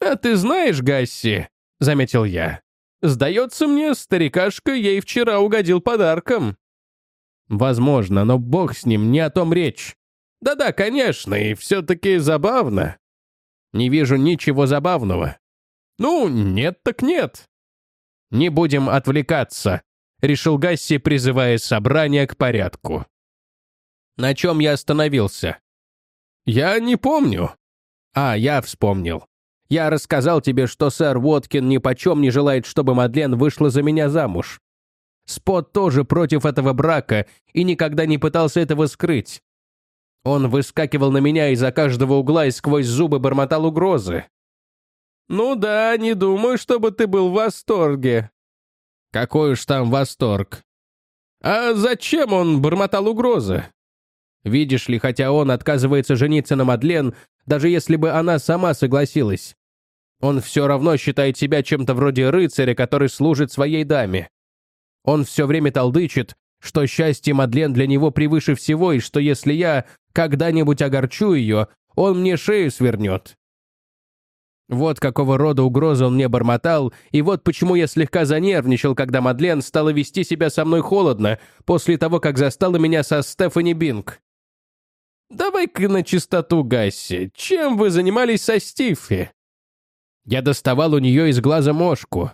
«А ты знаешь, Гасси», — заметил я, — «сдается мне, старикашка ей вчера угодил подарком». «Возможно, но бог с ним, не о том речь». «Да-да, конечно, и все-таки забавно». «Не вижу ничего забавного». «Ну, нет так нет». «Не будем отвлекаться», — решил Гасси, призывая собрание к порядку. На чем я остановился? Я не помню. А, я вспомнил. Я рассказал тебе, что сэр Уоткин ни почем не желает, чтобы Мадлен вышла за меня замуж. Спот тоже против этого брака и никогда не пытался этого скрыть. Он выскакивал на меня из-за каждого угла и сквозь зубы бормотал угрозы. «Ну да, не думаю, чтобы ты был в восторге». «Какой уж там восторг». «А зачем он бормотал угрозы?» Видишь ли, хотя он отказывается жениться на Мадлен, даже если бы она сама согласилась. Он все равно считает себя чем-то вроде рыцаря, который служит своей даме. Он все время толдычит, что счастье Мадлен для него превыше всего, и что если я когда-нибудь огорчу ее, он мне шею свернет. Вот какого рода угрозы он мне бормотал, и вот почему я слегка занервничал, когда Мадлен стала вести себя со мной холодно, после того, как застала меня со Стефани Бинг. Давай-ка на чистоту, Гасси. Чем вы занимались со Стиффи? Я доставал у нее из глаза мошку.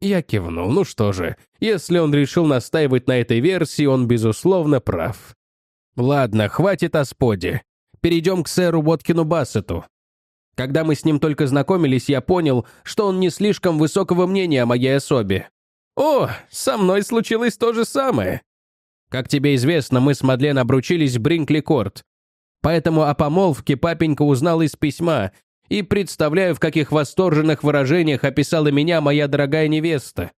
Я кивнул. Ну что же, если он решил настаивать на этой версии, он, безусловно, прав. Ладно, хватит о споде. Перейдем к сэру Уоткину Бассету. Когда мы с ним только знакомились, я понял, что он не слишком высокого мнения о моей особе. О, со мной случилось то же самое. Как тебе известно, мы с Мадлен обручились в Бринкли-Корт. Поэтому о помолвке папенька узнал из письма, и представляю, в каких восторженных выражениях описала меня моя дорогая невеста.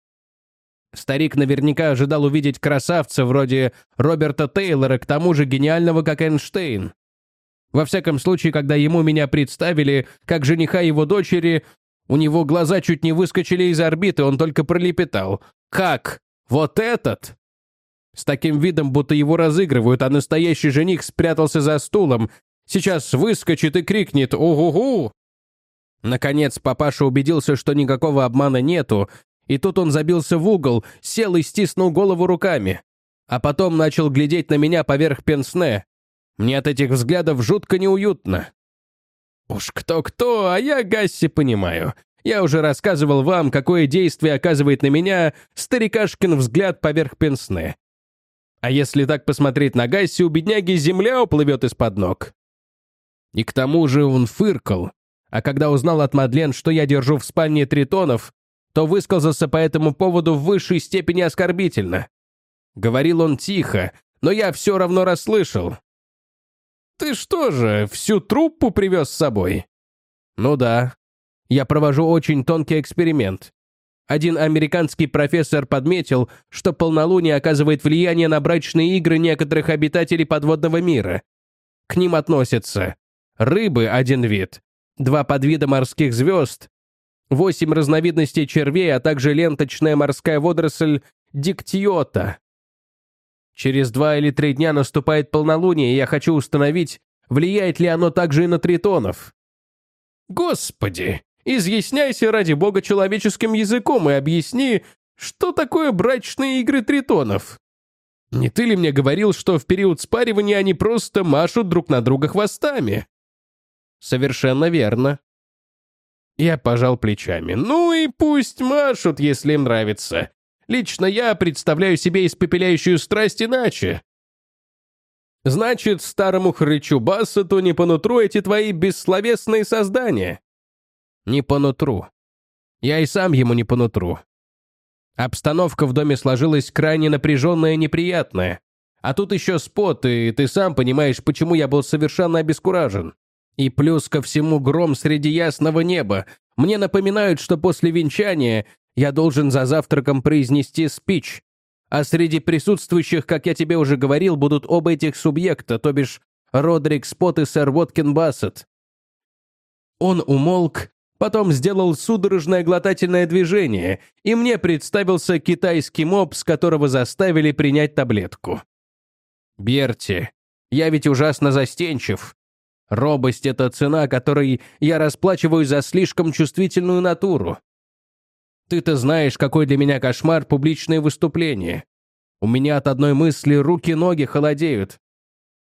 Старик наверняка ожидал увидеть красавца вроде Роберта Тейлора, к тому же гениального, как Эйнштейн. Во всяком случае, когда ему меня представили как жениха его дочери, у него глаза чуть не выскочили из орбиты, он только пролепетал. «Как? Вот этот?» С таким видом, будто его разыгрывают, а настоящий жених спрятался за стулом. Сейчас выскочит и крикнет «Угу-гу!». Наконец папаша убедился, что никакого обмана нету, и тут он забился в угол, сел и стиснул голову руками. А потом начал глядеть на меня поверх пенсне. Мне от этих взглядов жутко неуютно. Уж кто-кто, а я Гасси понимаю. Я уже рассказывал вам, какое действие оказывает на меня старикашкин взгляд поверх пенсне. А если так посмотреть на Гасси, у бедняги земля уплывет из-под ног. И к тому же он фыркал. А когда узнал от Мадлен, что я держу в спальне тритонов, то высказался по этому поводу в высшей степени оскорбительно. Говорил он тихо, но я все равно расслышал. «Ты что же, всю труппу привез с собой?» «Ну да. Я провожу очень тонкий эксперимент. Один американский профессор подметил, что полнолуние оказывает влияние на брачные игры некоторых обитателей подводного мира. К ним относятся рыбы – один вид, два подвида морских звезд, восемь разновидностей червей, а также ленточная морская водоросль диктиота. Через два или три дня наступает полнолуние, и я хочу установить, влияет ли оно также и на тритонов. Господи, Изъясняйся ради бога человеческим языком и объясни, что такое брачные игры тритонов. Не ты ли мне говорил, что в период спаривания они просто машут друг на друга хвостами? Совершенно верно. Я пожал плечами. «Ну и пусть машут, если им нравится. Лично я представляю себе испепеляющую страсть иначе. Значит, старому хрычу Бассету не по нутру эти твои бессловесные создания?» «Не по нутру. Я и сам ему не по нутру. Обстановка в доме сложилась крайне напряженная и неприятная. А тут еще спот, и ты сам понимаешь, почему я был совершенно обескуражен. И плюс ко всему гром среди ясного неба. Мне напоминают, что после венчания я должен за завтраком произнести спич. А среди присутствующих, как я тебе уже говорил, будут оба этих субъекта, то бишь Родрик Спот и сэр Воткин Бассет. Он умолк, потом сделал судорожное глотательное движение, и мне представился китайский моб, с которого заставили принять таблетку. «Берти, я ведь ужасно застенчив. Робость — это цена, которой я расплачиваюсь за слишком чувствительную натуру. Ты-то знаешь, какой для меня кошмар публичные выступления. У меня от одной мысли руки-ноги холодеют.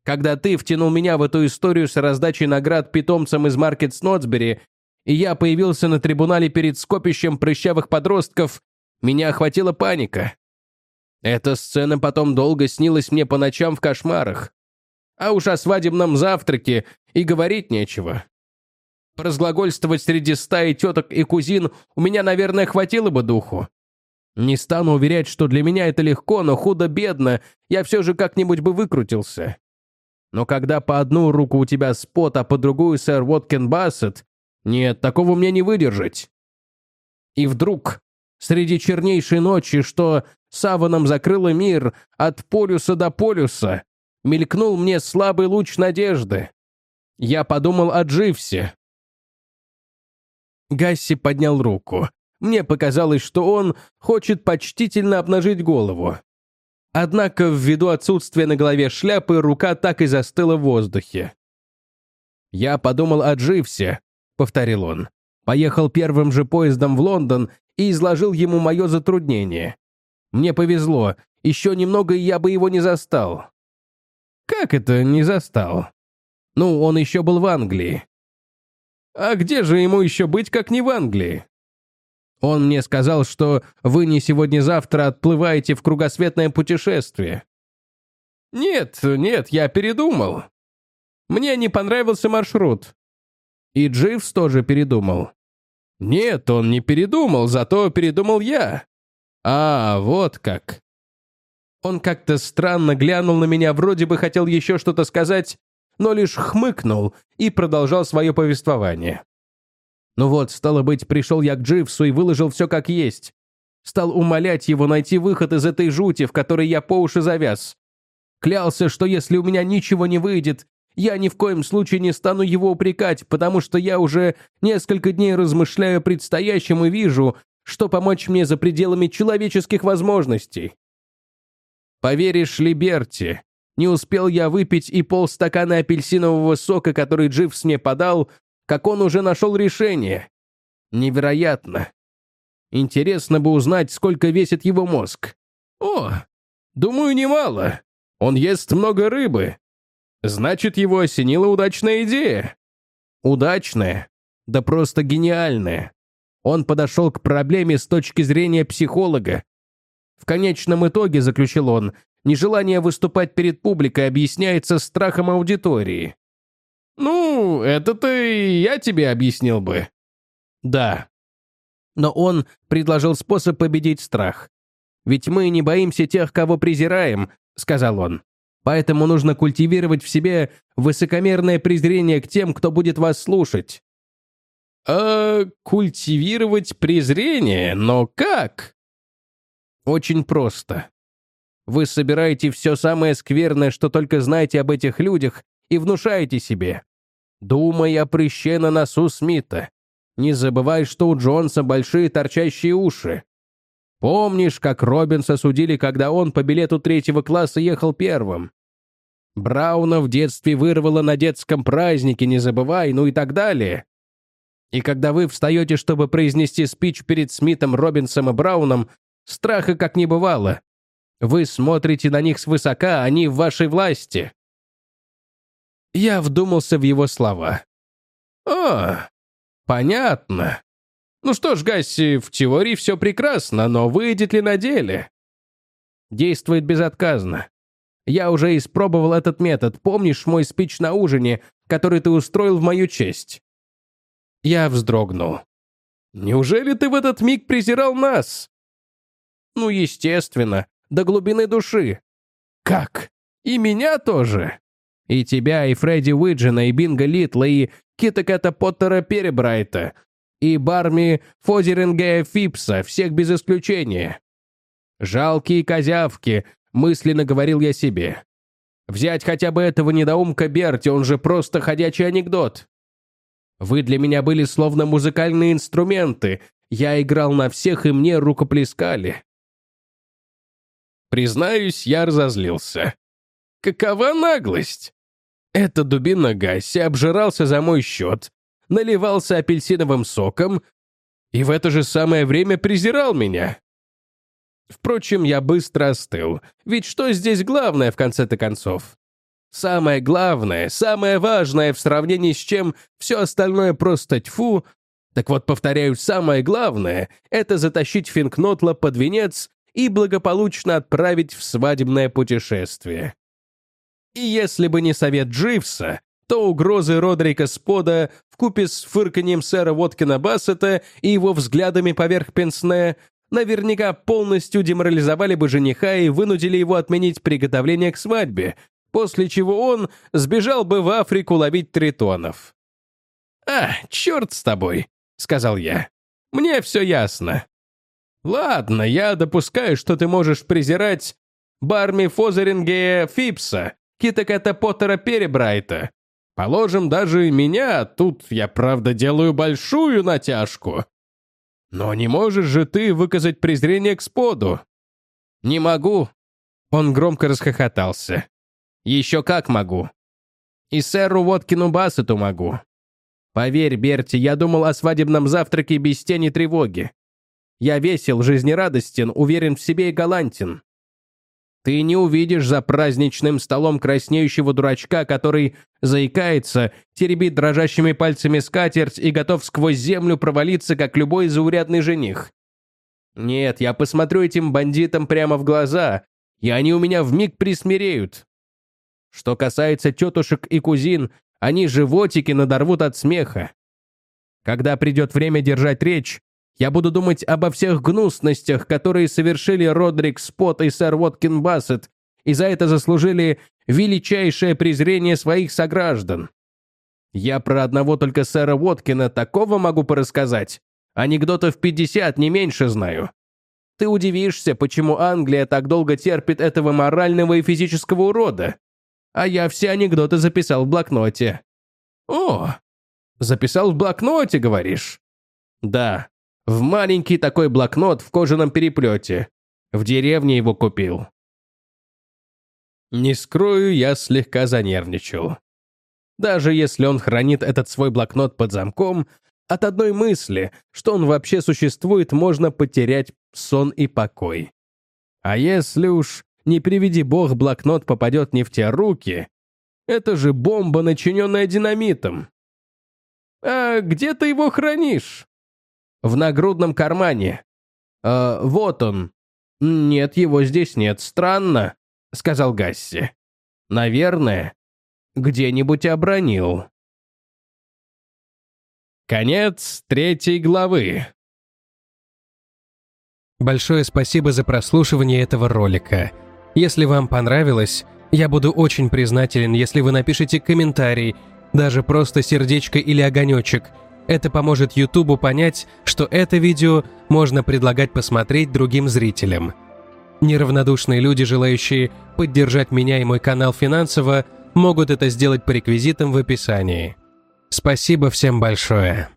Когда ты втянул меня в эту историю с раздачей наград питомцам из Маркет Снотсбери, и я появился на трибунале перед скопищем прыщавых подростков, меня охватила паника. Эта сцена потом долго снилась мне по ночам в кошмарах. А уж о свадебном завтраке и говорить нечего. Разглагольствовать среди стаи теток и кузин у меня, наверное, хватило бы духу. Не стану уверять, что для меня это легко, но худо-бедно, я все же как-нибудь бы выкрутился. Но когда по одну руку у тебя спот, а по другую сэр Уоткин Бассет, нет, такого мне не выдержать. И вдруг, среди чернейшей ночи, что саваном закрыла мир от полюса до полюса, мелькнул мне слабый луч надежды. Я подумал о Дживсе. Гасси поднял руку. Мне показалось, что он хочет почтительно обнажить голову. Однако, ввиду отсутствия на голове шляпы, рука так и застыла в воздухе. «Я подумал о Дживсе», — повторил он. «Поехал первым же поездом в Лондон и изложил ему мое затруднение. Мне повезло, еще немного, и я бы его не застал. Как это не застал? Ну, он еще был в Англии. А где же ему еще быть, как не в Англии? Он мне сказал, что вы не сегодня-завтра отплываете в кругосветное путешествие. Нет, нет, я передумал. Мне не понравился маршрут. И Дживс тоже передумал. Нет, он не передумал, зато передумал я. А, вот как. Он как-то странно глянул на меня, вроде бы хотел еще что-то сказать, но лишь хмыкнул и продолжал свое повествование. Ну вот, стало быть, пришел я к Дживсу и выложил все как есть. Стал умолять его найти выход из этой жути, в которой я по уши завяз. Клялся, что если у меня ничего не выйдет, я ни в коем случае не стану его упрекать, потому что я уже несколько дней размышляю о предстоящем и вижу, что помочь мне за пределами человеческих возможностей. Поверишь ли, Берти, не успел я выпить и полстакана апельсинового сока, который Дживс мне подал, как он уже нашел решение. Невероятно. Интересно бы узнать, сколько весит его мозг. О, думаю, немало. Он ест много рыбы. Значит, его осенила удачная идея. Удачная, да просто гениальная. Он подошел к проблеме с точки зрения психолога, в конечном итоге, заключил он, нежелание выступать перед публикой объясняется страхом аудитории. «Ну, это-то я тебе объяснил бы». «Да». Но он предложил способ победить страх. «Ведь мы не боимся тех, кого презираем», — сказал он. «Поэтому нужно культивировать в себе высокомерное презрение к тем, кто будет вас слушать». «А культивировать презрение? Но как?» Очень просто. Вы собираете все самое скверное, что только знаете об этих людях, и внушаете себе. Думай о прыще на носу Смита. Не забывай, что у Джонса большие торчащие уши. Помнишь, как Робинса судили, когда он по билету третьего класса ехал первым? Брауна в детстве вырвало на детском празднике, не забывай, ну и так далее. И когда вы встаете, чтобы произнести спич перед Смитом, Робинсом и Брауном, Страха как не бывало. Вы смотрите на них свысока, они в вашей власти». Я вдумался в его слова. «О, Понятно. Ну что ж, Гасси, в теории все прекрасно, но выйдет ли на деле? Действует безотказно. Я уже испробовал этот метод. Помнишь мой спич на ужине, который ты устроил в мою честь? Я вздрогнул. Неужели ты в этот миг презирал нас? Ну, естественно, до глубины души. Как? И меня тоже? И тебя, и Фредди Уиджина, и Бинга Литла, и Кита Кэта Поттера Перебрайта, и Барми Фозерингея Фипса, всех без исключения. Жалкие козявки, мысленно говорил я себе. Взять хотя бы этого недоумка Берти, он же просто ходячий анекдот. Вы для меня были словно музыкальные инструменты. Я играл на всех, и мне рукоплескали. Признаюсь, я разозлился. Какова наглость? Эта дубина Гасси обжирался за мой счет, наливался апельсиновым соком и в это же самое время презирал меня. Впрочем, я быстро остыл, ведь что здесь главное в конце-то концов? Самое главное, самое важное в сравнении с чем все остальное просто тьфу, так вот, повторяю, самое главное — это затащить Финкнотла под венец и благополучно отправить в свадебное путешествие. И если бы не совет Дживса, то угрозы Родрика Спода вкупе с фырканьем сэра Воткина Бассета и его взглядами поверх пенсне наверняка полностью деморализовали бы жениха и вынудили его отменить приготовление к свадьбе, после чего он сбежал бы в Африку ловить тритонов. «А, черт с тобой», — сказал я. «Мне все ясно. Ладно, я допускаю, что ты можешь презирать Барми Фозерингея Фипса, Китаката Поттера Перебрайта. Положим, даже меня, тут я, правда, делаю большую натяжку. Но не можешь же ты выказать презрение к споду. Не могу. Он громко расхохотался. Еще как могу. И сэру Воткину Бассету могу. Поверь, Берти, я думал о свадебном завтраке без тени тревоги. Я весел, жизнерадостен, уверен в себе и галантен. Ты не увидишь за праздничным столом краснеющего дурачка, который заикается, теребит дрожащими пальцами скатерть и готов сквозь землю провалиться, как любой заурядный жених. Нет, я посмотрю этим бандитам прямо в глаза, и они у меня вмиг присмиреют. Что касается тетушек и кузин, они животики надорвут от смеха. Когда придет время держать речь, я буду думать обо всех гнусностях, которые совершили Родрик Спот и сэр Уоткин Бассет, и за это заслужили величайшее презрение своих сограждан. Я про одного только сэра Уоткина такого могу порассказать. Анекдотов 50, не меньше знаю. Ты удивишься, почему Англия так долго терпит этого морального и физического урода. А я все анекдоты записал в блокноте. О, записал в блокноте, говоришь? Да, в маленький такой блокнот в кожаном переплете. В деревне его купил. Не скрою, я слегка занервничал. Даже если он хранит этот свой блокнот под замком, от одной мысли, что он вообще существует, можно потерять сон и покой. А если уж, не приведи бог, блокнот попадет не в те руки, это же бомба, начиненная динамитом. А где ты его хранишь? В нагрудном кармане. Э, вот он. Нет, его здесь нет. Странно, сказал Гасси. Наверное, где-нибудь обронил. Конец третьей главы. Большое спасибо за прослушивание этого ролика. Если вам понравилось, я буду очень признателен, если вы напишите комментарий, даже просто сердечко или огонечек – это поможет Ютубу понять, что это видео можно предлагать посмотреть другим зрителям. Неравнодушные люди, желающие поддержать меня и мой канал финансово, могут это сделать по реквизитам в описании. Спасибо всем большое.